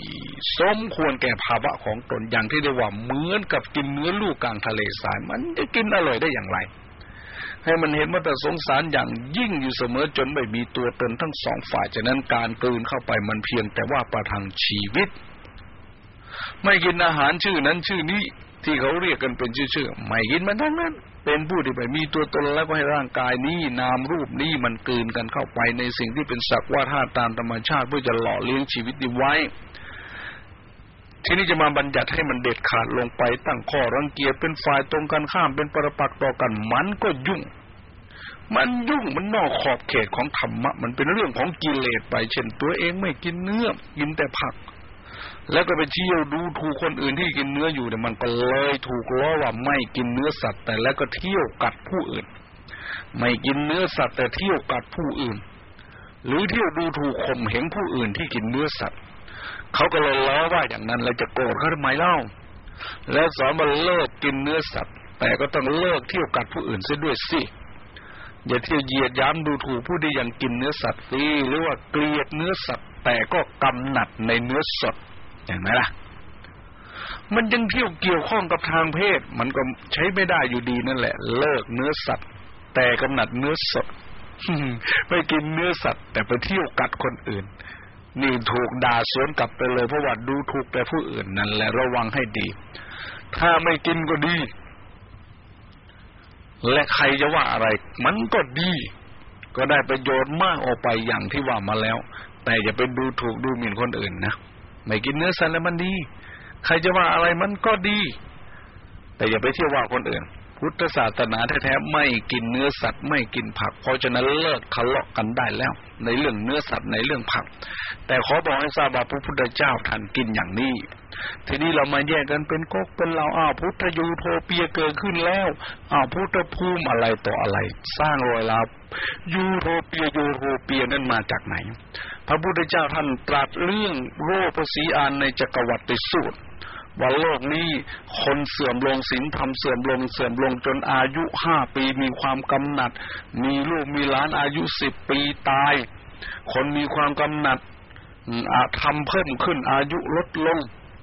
[SPEAKER 2] สมควรแก่ภาวะของตนอย่างที่เรียกว่าเหมือนกับกินเนื้อลูกกลางทะเลทราย มันจะกินอร่อยได้อย่างไร ให้มันเห็นว่าแต่สงสารอย่างยิ่งอยู่เสมอจนไม่มีตัวตนทั้งสองฝ่ายฉะนั้นการกลืนเข้าไปมันเพียงแต่ว่าประทังชีวิต ไม่กินอาหารชื่อนั้นชื่อนี้ที่เขาเรียกกันเป็นชื่อๆไม่กินมันทั้งนั้น เป็นผู้ที่ไปมีตัวตนแล้วก็ให้ร่างกายนี้นามรูปนี้มันกลืนกันเข้าไปในสิ่งที่เป็นสักว่าธาตุตามธรรมชาติเพื่อจะหล่อเลี้ยงชีวิตนี้ไว้ ที่นี้จะมาบัญญัติให้มันเด็ดขาดลงไป ตั้งข้อรังเกียจเป็นฝ่ายตรงกันข้ามเป็นประปักษ์ต่อกันมันก็ยุ่ง มันยุ่งมันนอกขอบเขตของธรรมะ มันเป็นเรื่องของกิเลสไป เช่นตัวเองไม่กินเนื้อกินแต่ผัก แล้วก็ไปเที่ยวดูถูกคนอื่นที่กินเนื้ออยู่เนี่ยมันก็เลยถูกล้อว่าไม่กินเนื้อสัตว์ แต่แล้วก็เที่ยวกัดผู้อื่น ไม่กินเนื้อสัตว์แต่เที่ยวกัดผู้อื่น หรือเที่ยวดูถูกข่มเหงผู้อื่นที่กินเนื้อสัตว์เขาก็เลยล้อว่าอย่างนั้นเราจะโกรธเขาทำไมเล่า แล้วสอนมาเลิกกินเนื้อสัตว์ แต่ก็ต้องเลิกเที่ยวกัดผู้อื่นเสียด้วยสิอย่าเที่ยวเหยียดย้ำดูถูกผู้ที่ยังกินเนื้อสัตว์สิหรือว่าเกลียดเนื้อสัตว์ แต่ก็กำหนัดในเนื้อสด เห็นไหมล่ะ มันยังเที่ยวเกี่ยวข้องกับทางเพศ มันก็ใช้ไม่ได้อยู่ดีนั่นแหละ เลิกเนื้อสัตว์ แต่กำหนัดเนื้อสดไม่กินเนื้อสัตว์ แต่ไปเที่ยวกัดคนอื่น นี่ถูกด่าสวนกลับไปเลยเพราะว่าดูถูกแต่ผู้อื่นนั่นแหละระวังให้ดี ถ้าไม่กินก็ดี และใครจะว่าอะไร มันก็ดี ก็ได้ประโยชน์มากออกไปอย่างที่ว่ามาแล้ว แต่อย่าไปดูถูกดูหมิ่นคนอื่นนะ ไม่กินเนื้อสัตว์แล้วมันดี ใครจะว่าอะไรมันก็ดี แต่อย่าไปเที่ยวว่าคนอื่น พุทธศาสนาแท้ๆไม่กินเนื้อสัตว์ไม่กินผัก เพราะฉะนั้นเลิกทะเลาะกันได้แล้ว ในเรื่องเนื้อสัตว์ในเรื่องผัก แต่ขอบอกให้ทราบว่าพระพุทธเจ้าท่านกินอย่างนี้ทีนี้เรามาแยกกันเป็นก๊กเป็นเราอ้าวพุทธยูโทเปียเกิดขึ้นแล้วอ้าวพุทธภูมิอะไรต่ออะไร สร้างรอยลา Utopia Utopia นั่นมาจากไหน พระพุทธเจ้าท่านตรัสเรื่องโลกศรีอาริย์ในจักกวัตติสูตรว่าโลกนี้คนเสื่อมลงศีลธรรมเสื่อมลงเสื่อมลงจนอายุห้าปีมีความกำหนัด มีลูกมีหลานอายุสิบปีตาย คนมีความกำหนัดอธรรมเพิ่มขึ้นอายุลดลง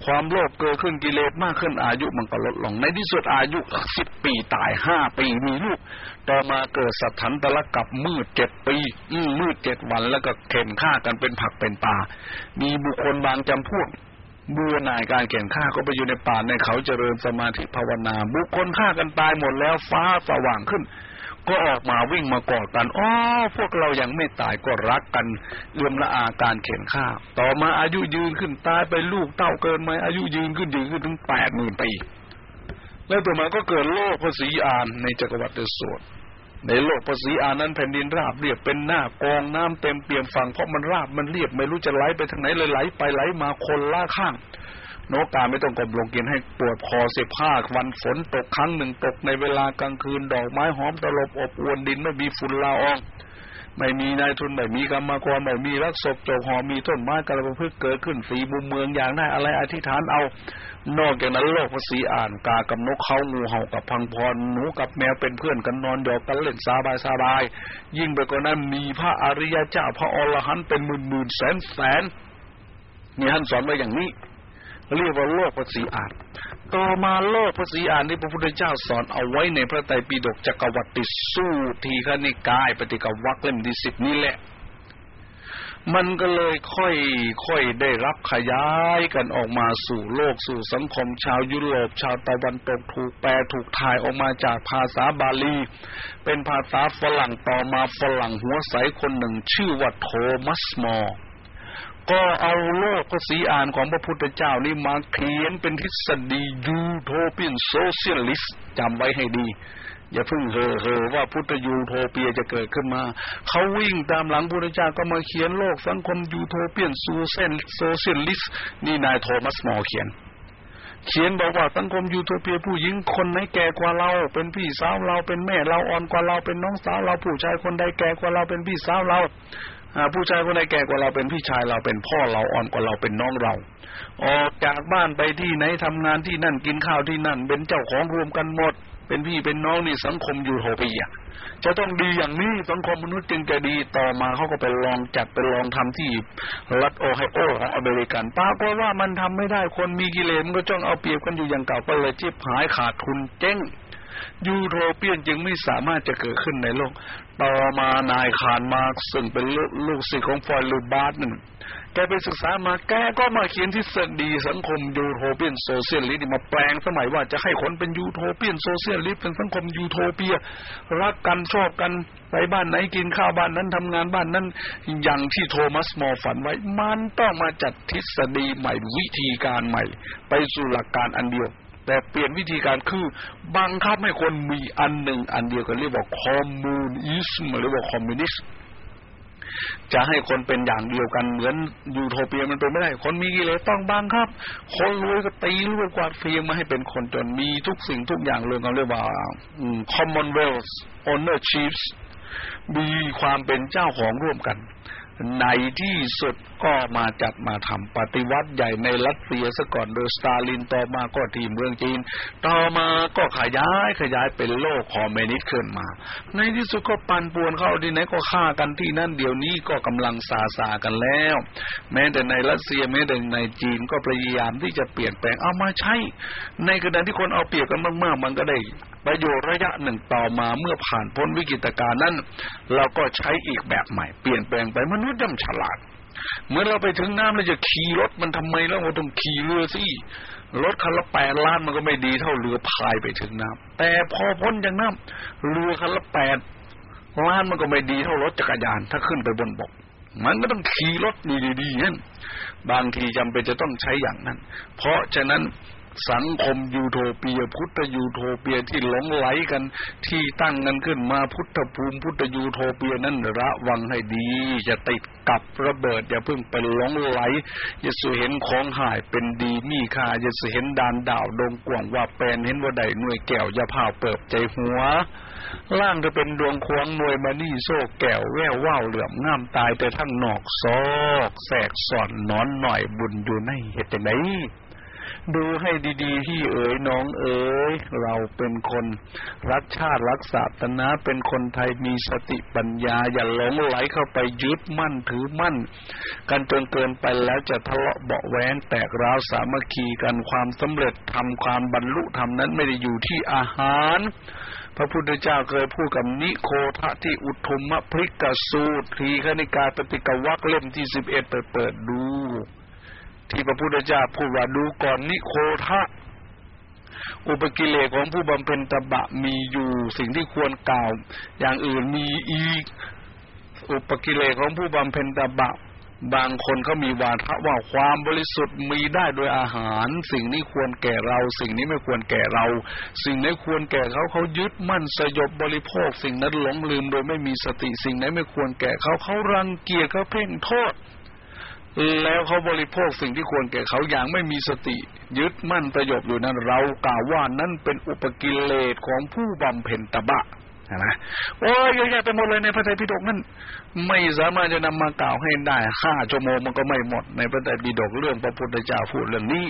[SPEAKER 2] ความโลภเกิดขึ้นกิเลสมากขึ้นอายุมันก็ลดลง ในที่สุดอายุสิบปีตายห้าปีมีลูก ต่อมาเกิดสัถันตะกับมืดเจ็ดปี อืมืดเจ็ดวันแล้วก็เข็นฆ่ากันเป็นผักเป็นปลามีบุคคลบางจำพวกเบื่อหน่ายการเข็นฆ่าก็ไปอยู่ในป่าในเขาเจริญสมาธิภาวนา บุคคลฆ่ากันตายหมดแล้วฟ้าสว่างขึ้น ก็ออกมาวิ่งมากอดกันอ๋อพวกเรายังไม่ตายก็รักกันเอื้อมละอาการเข็นฆ่าต่อมาอายุยืนขึ้นตายไปลูกเต้าเกินไหมอายุยืนขึ้นยืนขึ้นถึงแปดหมื่นปีแล้วต่อมาก็เกิดโลกภาษีอานในจักรวรรดิโสดในโลกภาษีอานั้นแผ่นดินราบเรียบเป็นหน้ากองน้ำเต็มเปี่ยมฝั่งเพราะมันราบมันเรียบไม่รู้จะไหลไปทางไหนเลยไหลไปไหลมาคนล่าข้าง นกกาไม่ต้องกบลงกินให้ปวดคอเสียผ้าวันฝนตกครั้งหนึ่งตกในเวลากลางคืน ดอกไม้หอมตลบอบอวนดินไม่มีฝุ่นละอองไม่มีนายทุนไม่มีกรรมกรไม่มีรักศพจกหอมีต้นไม้กระพืชเกิดขึ้นสีมุมเมืองอย่างได้อะไรอธิษฐานเอา นอกจากนั้นโลกภาษีอ่านกากับนกเขางูเห่ากับพังพรหนูกับแมวเป็นเพื่อนกันนอนหยอกกันเล่นสบายสบาย ยิ่งไปกว่านั้นมีพระอริยเจ้าพระอรหันต์เป็นหมื่นหมื่นแสนแสนนี่ท่านสอนไว้อย่างนี้ เรียกว่าโลกภาษีอานต่อมาโลกภาษีอานที่พระพุทธเจ้าสอนเอาไว้ในพระไตรปิฎกจักรวัติสูตรทีฆนิกาย ปาฏิกวรรคเล่มที่สิบนี้แหละ มันก็เลยค่อยค่อยได้รับขยายกันออกมาสู่โลกสู่สังคมชาวยุโรป ชาวตะวันตกถูกแปลถูกถ่ายออกมาจากภาษาบาลี เป็นภาษาฝรั่งต่อมาฝรั่งหัวใสคนหนึ่งชื่อว่าโทมัสมอร์ ก็เอาโลกพระศรีอาริย์ของพระพุทธเจ้านี่มาเขียนเป็นทฤษฎี Utopian socialist จำไว้ให้ดี อย่าเพิ่งเห่อเห่อว่าพุทธยูโทเปียจะเกิดขึ้นมา เขาวิ่งตามหลังพุทธเจ้าก็มาเขียนโลกสังคม Utopian social socialist นี่นายโทมัสมอร์เขียนเขียนบอกว่าสังคมยูโทเปียผู้หญิงคนไหนแก่กว่าเรา เป็นพี่สาวเราเป็นแม่เราอ่อนกว่าเราเป็นน้องสาวเราผู้ชายคนใดแก่กว่าเราเป็นพี่สาวเรา ผู้ชายคนใดแก่กว่าเราเป็นพี่ชายเราเป็นพ่อเราอ่อนกว่าเราเป็นน้องเรา ออกจากบ้านไปที่ไหนทำงานที่นั่นกินข้าวที่นั่น เป็นเจ้าของรวมกันหมด เป็นพี่เป็นน้องนี่สังคมยูโทเปียจะต้องดีอย่างนี้สังคมมนุษย์จึงจะดีต่อมาเขาก็ไปลองจัดไปลองทำที่รัฐโอไฮโอของอเมริกันปรากฏว่ามันทำไม่ได้คนมีกิเลสมันก็จ้องเอาเปรียบกันอยู่อย่างเก่าก็เลยฉิบหายขาดทุนเจ๊ง Utopian จึงไม่สามารถจะเกิดขึ้นในโลก ต่อมานายคาร์ลมาร์กซ์ซึ่งเป็นลูกศิษย์ของฟอยเออร์บาคนั่นแกไปศึกษามาแกก็มาเขียนทฤษฎีสังคม Utopian socialist มาแปลงสมัยว่าจะให้คนเป็น Utopian socialist เป็นสังคมยูโทเปีย รักกันชอบกันไปบ้านไหนกินข้าวบ้านนั้นทำงานบ้านนั้น อย่างที่โทมัสมอร์ฝันไว้ มันต้องมาจัดทฤษฎีใหม่วิธีการใหม่ ไปสู่หลักการอันเดียว แต่เปลี่ยนวิธีการคือบังคับให้คนมีอันหนึ่งอันเดียวกันเรียกว่า communist หรือว่าคอมมิวนิสต์จะให้คนเป็นอย่างเดียวกันเหมือนยูโทเปียมันเป็นไม่ได้ คนมีกิเลสต้องบังคับ คนรวยก็ตีรวยกวาดเฟียงมาให้เป็นคนจนมีทุกสิ่งทุกอย่างเรื่องเขาเรียกว่า commonwealth ownerships มีความเป็นเจ้าของร่วมกัน ในที่สุดก็มาจัดมาทำปฏิวัติใหญ่ในรัสเซียซะก่อนโดยสตาลินต่อมาก็ที่เมืองจีน ต่อมาก็ขยายขยายเป็นโลกคอมมิวนิสต์ขึ้นมา ในที่สุดก็ปั่นป่วนเข้าที่ไหนก็ฆ่ากันที่นั่นเดี๋ยวนี้ก็กำลังซาซากันแล้ว แม้แต่ในรัสเซียแม้แต่ในจีนก็พยายามที่จะเปลี่ยนแปลงเอามาใช้ ในขณะที่คนเอาเปรียบกันมากๆ มันก็ได้ ประโยชน์ระยะหนึ่งต่อมาเมื่อผ่านพ้นวิกฤตการณ์นั้น เราก็ใช้อีกแบบใหม่ เปลี่ยนแปลงไปมนุษย์ย่อมฉลาดเมื่อเราไปถึงน้ำเราจะขี่รถมันทำไมแล้วเราต้องขี่เรือสิรถคันละแปดล้านมันก็ไม่ดีเท่าเรือพายไปถึงน้ำแต่พอพ้นจากน้ำเรือคันละแปดล้านมันก็ไม่ดีเท่ารถจักรยานถ้าขึ้นไปบนบก มันก็ต้องขี่รถดีๆนั่นบางทีจำเป็นจะต้องใช้อย่างนั้น เพราะฉะนั้น สังคมยูโทเปีย พุทธยูโทเปียที่หลงไหลกันที่ตั้งกันขึ้นมาพุทธภูมิพุทธยูโทเปียนั้นระวังให้ดีจะติดกับระเบิด อย่าเพิ่งไปหลงไหล อย่าสูเห็นของหายเป็นดีมีค่าอย่าสูเห็นดานดาวดงกว่างว่าแปลนเห็นว่าใดหน่วยแก้วอย่าพาเปิดใจหัวล่างจะเป็นดวงควงหน่วยมานี่โซ่แก้วแววว่าวเหลื่อมง่ามตายแต่ทั้งนอกซอก แสกสอนนอนหน่อยบุญอยู่ในเหตุไหน ดูให้ดีๆ ที่เอ๋ยน้องเอ๋ยเราเป็นคนรักชาติรักศาสนาเป็นคนไทยมีสติปัญญา อย่าหลงไหลเข้าไปยึดมั่นถือมั่น กันจนเกินไปแล้วจะทะเลาะเบาแหวงแตกร้าวสามัคคีกันความสำเร็จทำความบรรลุธรรมนั้นไม่ได้อยู่ที่อาหาร พระพุทธเจ้าเคยพูดกับนิโคทะที่อุทุมะพริกสูตรทีขณิกาปฏิกวักเล่มที่สิบเอ็ดเปิดเปิดดู ที่พระพุทธเจ้าพูดว่าดูก่อนนิโคทะอุปกิเลสของผู้บำเพ็ญตบะมีอยู่สิ่งที่ควรกล่าว อย่างอื่นมีอีก อุปกิเลสของผู้บำเพ็ญตบะ บางคนเขามีวาทะว่าความบริสุทธิ์มีได้โดยอาหาร สิ่งนี้ควรแก่เรา สิ่งนี้ไม่ควรแก่เรา สิ่งนี้ควรแก่เขาเขายึดมั่นสยบบริโภค สิ่งนั้นหลงลืมโดยไม่มีสติ สิ่งไหนไม่ควรแก่เขาเขารังเกียจเขาเพ่งโทษ แล้วเขาบริโภคสิ่งที่ควรแก่เขาอย่างไม่มีสติ ยึดมั่นประโยชน์อยู่นั้น เรากล่าวว่านั่นเป็นอุปกิเลสของผู้บำเพ็ญตบะนะโอ้ยเยอะแยะไปหมดเลยในพระไตรปิฎกนั่นไม่สามารถจะนำมากล่าวให้ได้ห้าชั่วโมงมันก็ไม่หมดในพระไตรปิฎกเรื่องพระพุทธเจ้าพูดเรื่องนี้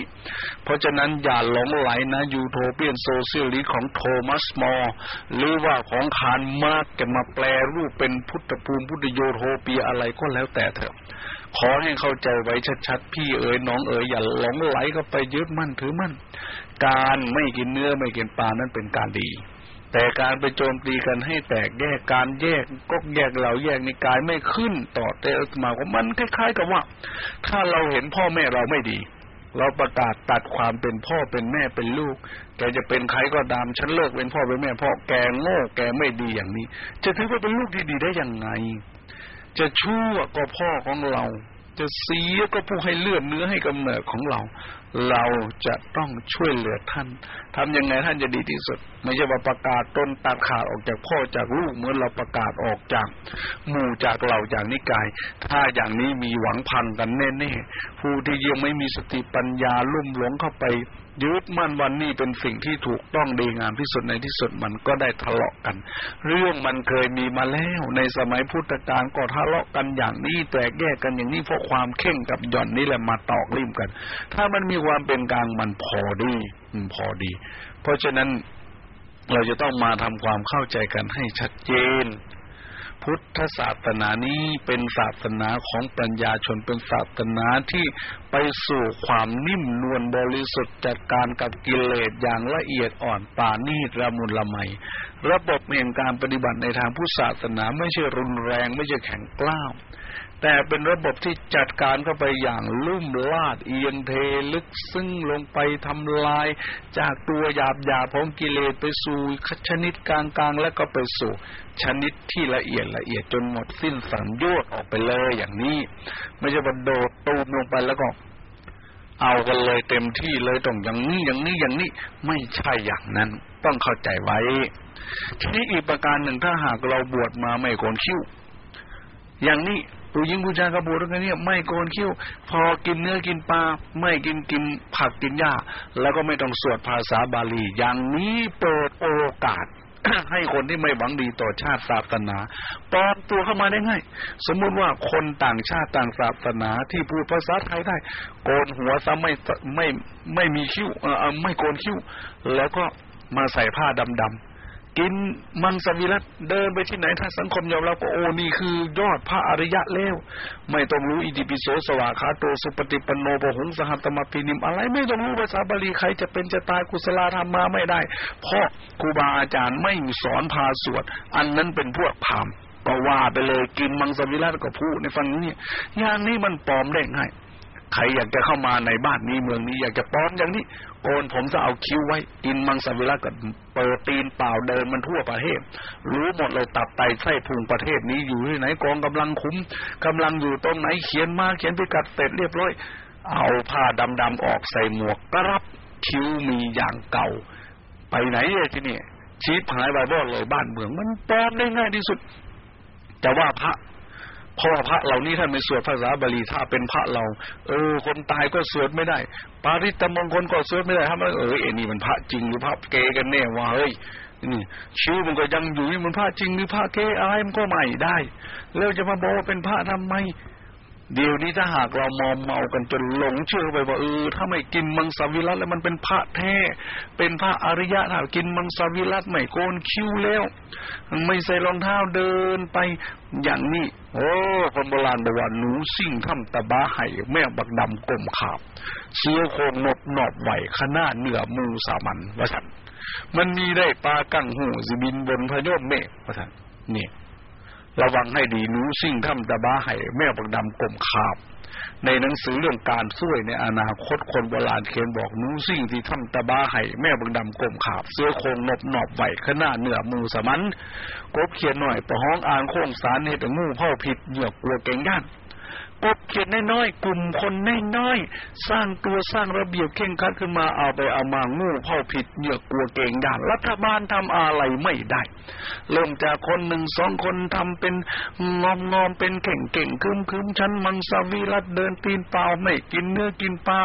[SPEAKER 2] เพราะฉะนั้นอย่าหลงใหลนะ utopian socialist ของโทมัสมอร์หรือว่าของคาร์ลมาร์กซ์จะมาแปลรูปเป็นพุทธภูมิพุทธยูโทเปียอะไรก็แล้วแต่เถอะ ขอให้เข้าใจไว้ชัดๆ พี่เอ๋ยน้องเอ๋ยอย่าหลงใหลก็ไปยึดมั่นถือมั่น การไม่กินเนื้อไม่กินปลานั้นเป็นการดี แต่การไปโจมตีกันให้แตกแยกการแยกก็แยกเราแยกในกายไม่ขึ้นต่อแต่มาว่ามันคล้าย ๆ กับว่า ถ้าเราเห็นพ่อแม่เราไม่ดี เราประกาศตัดความเป็นพ่อเป็นแม่เป็นลูก แกจะเป็นใครก็ตามฉันเลิกเป็นพ่อเป็นแม่พ่อแกโง่แกไม่ดีอย่างนี้ จะถือว่าเป็นลูกที่ดีได้ยังไง จะชั่วก็พ่อของเรา จะเสียก็ผู้ให้เลือดเนื้อให้กำเนิดของเรา เราจะต้องช่วยเหลือท่านทำยังไงท่านจะดีที่สุด ไม่ใช่ว่าประกาศต้นตัดขาดออกจากพ่อจากลูกเหมือนเราประกาศออกจาก หมู่จากเหล่าจากนิกาย ถ้าอย่างนี้มีหวังพังกันแน่ๆผู้ที่ยังไม่มีสติปัญญาลุ่มหลงเข้าไป ยึดมั่นวันนี้เป็นสิ่งที่ถูกต้องดีงามที่สุดในที่สุดมันก็ได้ทะเลาะกัน เรื่องมันเคยมีมาแล้วในสมัยพุทธกาลก็ทะเลาะกันอย่างนี้แตกแยกกันอย่างนี้เพราะความเข่งกับหย่อนนี่แหละมาตอกริมกัน ถ้ามันมีความเป็นกลางมันพอดีพอดี เพราะฉะนั้นเราจะต้องมาทำความเข้าใจกันให้ชัดเจน พุทธศาสนานี้เป็นศาสนาของปัญญาชนเป็นศาสนาที่ไปสู่ความนิ่มนวลบริสุทธิ์จัดการกับกิเลสอย่างละเอียดอ่อนปานีตระมุนละไม ระบบแห่งการปฏิบัติในทางพุทธศาสนาไม่ใช่รุนแรงไม่ใช่แข็งกล้าวแต่เป็นระบบที่จัดการเข้าไปอย่างลุ่มลาดเอียงเทลึกซึ้งลงไปทำลาย จากตัวหยาบหยาของกิเลสไปสู่ชนิดกลางๆ แล้วก็ไปสู่ ชนิดที่ละเอียดละเอียดจนหมดสิ้นสัญญาออกไปเลยอย่างนี้ ไม่ใช่ว่าโดดตูมลงไปแล้วก็ เอากันเลยเต็มที่เลยต้องอย่างนี้อย่างนี้อย่างนี้ไม่ใช่อย่างนั้น ต้องเข้าใจไว้ ทีนี้อีกประการหนึ่งถ้าหากเราบวชมาไม่โกนคิ้ว อย่างนี้ผู้หญิงผู้ชายกระบูกันเนี่ยไม่โกนคิ้ว พอกินเนื้อกินปลาไม่กินกินผักกินหญ้า แล้วก็ไม่ต้องสวดภาษาบาลี อย่างนี้เปิดโอกาส ให้คนที่ไม่หวังดีต่อชาติศาสนาปลอมตัวเข้ามาได้ง่าย สมมุติว่าคนต่างชาติต่างศาสนาที่พูดภาษาไทยได้ โกนหัวซะไม่ไม่ไม่มีคิ้วเออไม่โกนคิ้ว แล้วก็มาใส่ผ้าดำ กินมังสวิรัตเดินไปที่ไหนถ้าสังคมยอมรับก็โอ้นี่คือยอดพระอริยะแล้ว ไม่ต้องรู้อิติปิโสสวาขาโตสุปฏิปันโนปหงสหัตมปีนิม อะไรไม่ต้องรู้ภาษาบาลีใครจะเป็นจะตายกุศลธรรมมาไม่ได้ เพราะครูบาอาจารย์ไม่สอนพาสวด อันนั้นเป็นพวกพามก็ว่าไปเลยกินมังสวิรัตก็พูดในฟังนี้อย่างนี้มันปลอมได้ง่ายใครอยากจะเข้ามาในบ้านนี้เมืองนี้อยากจะป้อนอย่างนี้ โกนผมจะเอาคิ้วไว้ กินมังสวิรัตกับเปิดตีนเปล่าเดินมันทั่วประเทศ รู้หมดเลยตับไตไส้พุงประเทศนี้อยู่ที่ไหนกองกำลังคุ้มกำลังอยู่ตรงไหนเขียนมาเขียนไปกัดเสร็จเรียบร้อย เอาผ้าดำๆออกใส่หมวกกรับคิ้วมีอย่างเก่า ไปไหนเลยที่นี่ชีพหายไปบ่เลยบ้านเมือง มันปลอมได้ง่ายที่สุดจะว่าพระ เพราะว่าพระเหล่านี้ท่านไม่สวดภาษาบาลีถ้าเป็นพระเรา เออ คนตายก็สวดไม่ได้ ปาริตมงคลก็สวดไม่ได้ถ้ามันเออเอ็นี่มันพระจริงหรือพระเกกันแน่ว่าเฮ้ยนี่ชื่อมันก็ยังอยู่มันพระจริงหรือพระเกอะไรมันก็ไม่ได้แล้วจะมาบอกว่าเป็นพระทำไม เดี๋ยวนี้ถ้าหากเรามอมเมากันจนหลงเชื่อไปว่าเออถ้าไม่กินมังสวิรัตแล้วมันเป็นพระแท้ เป็นพระอริยะถ้ากินมังสวิรัตไม่โกนคิ้วแล้ว ไม่ใส่รองเท้าเดินไปอย่างนี้ โอ้คนโบราณบอกว่าหนูซิ่งทำตะบ้าไห่แม่บักดำกลมขาบ เสื้อโคงหนบหนอบไหวขนาเหนือมูสามันว่านมันมีได้ปลากั้งหูสิบินบนพระยมเมฆว่านเนี่ย ระวังให้ดีนู้ซิ่งทำตะบ้าไห่แม่บักดำกลมขาบ ในหนังสือเรื่องการช่วยในอนาคตคนโบราณเขียนบอกนู้ซิ่งที่ทำตะบ้าไห่แม่บักดำกลมขาบ เสื้อโคงหนบหนอบไหวขน้าเหนือมือสมันกบเขียนหน่อยประห้องอ่านโค้งสารเหตุงูเผ่าผิดเหยือกกลัวเก่งย่าน กบเขียนน้อยๆกลุ่มคนน้อยๆสร้างตัวสร้างระเบียบเข่งคัดขึ้นมาเอาไปเอามางูเผ่าผิดเหยือกลัวเก่งย่านรัฐบาลทำอะไรไม่ได้ เริ่มจากคนหนึ่งสองคนทำเป็นงอมงอมเป็นเข่งเก่งคึมคึมชั้นมังสวิรัตเดินตีนเปล่าไม่กินเนื้อกินปลา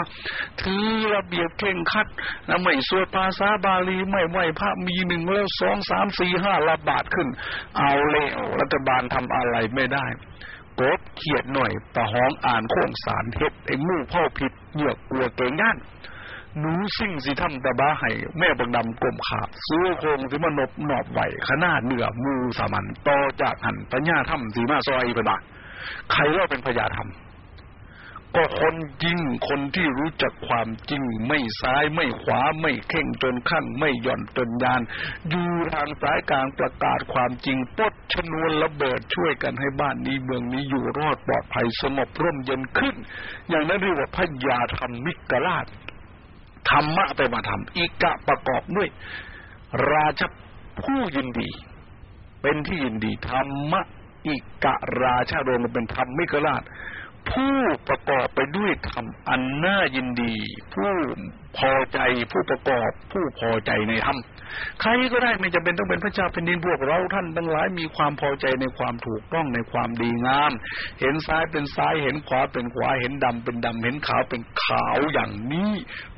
[SPEAKER 2] ถือระเบียบเข่งคัดนะไม่สวดภาษาบาลีไม่ไหวพระมีหนึ่งแล้วสองสามสี่ห้าระบาดขึ้น เอาแล้วรัฐบาลทำอะไรไม่ได้ กบเขียดหน่อยตะห้องอ่านโค้งสารเฮ็ดไอ้มู่พ่อผิดเหยือกกลัวเก่งย่านหนูสิ่งสิทำตะบ้าให้แม่บังดำกลมขาบซื้อโคงสิมานบหนอบไหวขนาดเหนือมูสามันต่อจากหันปัญญาถ้ำสีมาซอยไปบ้าใครเล่าเป็นพญาธรรม ก็คนจริง คนที่รู้จักความจริง ไม่ซ้ายไม่ขวาไม่เข่งจนข้างไม่หย่อนจนยาน อยู่ทางสายกลางประกาศความจริงปดชนวนระเบิดช่วยกันให้บ้านนี้เมืองนี้อยู่รอดปลอดภัยสงบร่มเย็นขึ้น อย่างนั้นเรียกว่าพญาธรรมมิกราชธรรมะไปมาทำอีกะประกอบด้วย ราชผู้ยินดี เป็นที่ยินดีธรรมะอิกะราชาโรมเป็นธรรมมิกราช ผู้ประกอบไปด้วยธรรมอันน่ายินดี ผู้พอใจผู้ประกอบผู้พอใจในธรรมใครก็ได้ไม่จำเป็นต้องเป็นพระเจ้าเป็นดินพวกเราท่านทั้งหลายมีความพอใจในความถูกต้องในความดีงาม เห็นซ้ายเป็นซ้ายเห็นขวาเป็นขวาเห็นดำเป็นดำเห็นขาวเป็นขาวอย่างนี้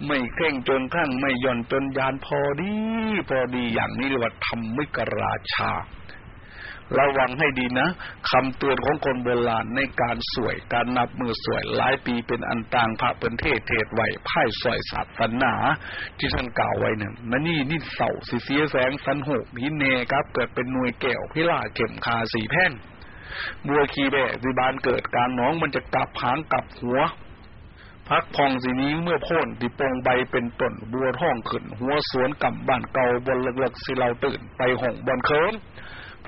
[SPEAKER 2] ไม่เคร่งจนข้างไม่ย่อนจนยานพอดี พอดีอย่างนี้เรียกว่าธรรมมิกราชา ระวังให้ดีนะคำเตือนของคนโบราณในการสวย การนับมือสวยหลายปีเป็นอันต่างพระเป็นเทศเทศไหวไพ่สอยศาสนา ที่ท่านกล่าวไว้หนึ่งนั่นนี่นี่เสาสีเสียแสงสันหกพิเนครับ เกิดเป็นหน่วยแก้วพิลาเข็มคาสีแผ่นบัวคีแบกวิบานเกิดการน้องมันจะกลับหางกลับหัวพักพองสีนี้เมื่อพ่นติปงใบเป็นต้นบัวท่องขึ้น หัวสวนกับบ้านเก่าบนเลิกๆสิเราตื่นไปห่งบนเคิม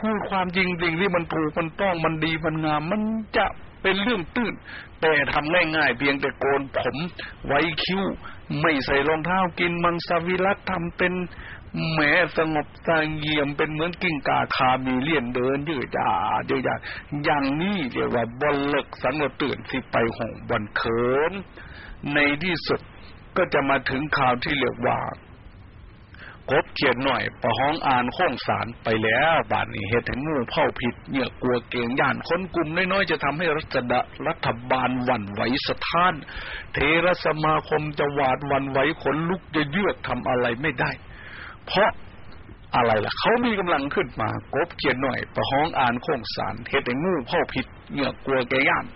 [SPEAKER 2] พูดความจริงจริงที่มันถูกมันต้องมันดีมันงาม มันจะเป็นเรื่องตื้น แต่ทำง่ายๆเพียงแต่โกนผมไว้คิ้ว ไม่ใส่รองเท้ากินมังสวิรัตทำเป็นแหมสงบสงเงียมเป็นเหมือนกิ้งกาคามีเลี่ยนเดินยืดยาเดียดาอย่างนี้เรียกว่าบอลเลิกสังเตื่นสิไปหงบอลเขินในที่สุดก็จะมาถึงข่าวที่เรียกว่า กบเขียนหน่อย ประห้องอ่านโค้งสารไปแล้วบาดนี้เหตุให้งูเผาผิดเนี่ยกลัวเก่งย่านคนกลุ่มน้อยๆ จะทำให้รัฐดรัฐบาลหวั่นไหวสถาน เทรสมาคมจะหวาดวันไหวขนลุกจะเยือกทำอะไรไม่ได้ เพราะอะไรล่ะ เขามีกำลังขึ้นมากบเขียนหน่อย ประห้องอ่านโค้งสารเหตุให้งูเผาผิดเนี่ยกลัวเก่งย่าน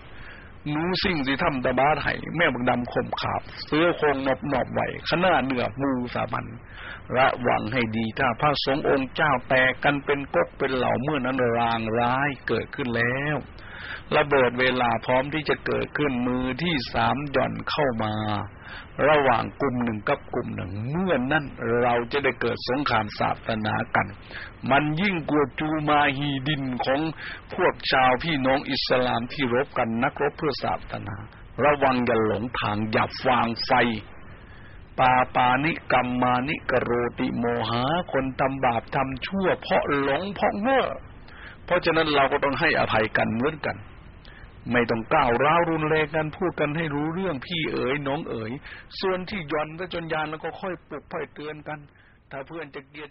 [SPEAKER 2] นูสิ่งสิทำตะบาไห้แม่บังดำข่มขาบเสื้อโคงนบนอบไหวขนาดเหนือมูสามัน ระวังให้ดีถ้าพระสงฆ์องค์เจ้าแตกกันเป็นกกเป็นเหล่าเมื่อนั้นรางร้ายเกิดขึ้นแล้วระเบิดเวลาพร้อมที่จะเกิดขึ้นมือที่สามหย่อนเข้ามา ระหว่างกลุ่มหนึ่งกับกลุ่มหนึ่ง เมื่อนั้นเราจะได้เกิดสงครามศาสนากัน มันยิ่งกว่าจูมาฮีดินของพวกชาวพี่น้องอิสลามที่รบกันนักรบเพื่อศาสนา ระวังอย่าหลงทางอย่าฟางไฟ ปาปานิกรรมมานิกโรติโมหาคนทำบาปทำชั่ว เพราะหลงเพราะเง่อเพราะฉะนั้นเราก็ต้องให้อภัยกันเหมือนกัน ไม่ต้องก้าวร้าวรุนแรงกันพูดกันให้รู้เรื่องพี่เอ๋ยน้องเอ๋ยส่วนที่ย่อนก็จนยานแล้วก็ค่อยปลุกค่อยเตือนกัน ถ้าเพื่อนจะเกลียด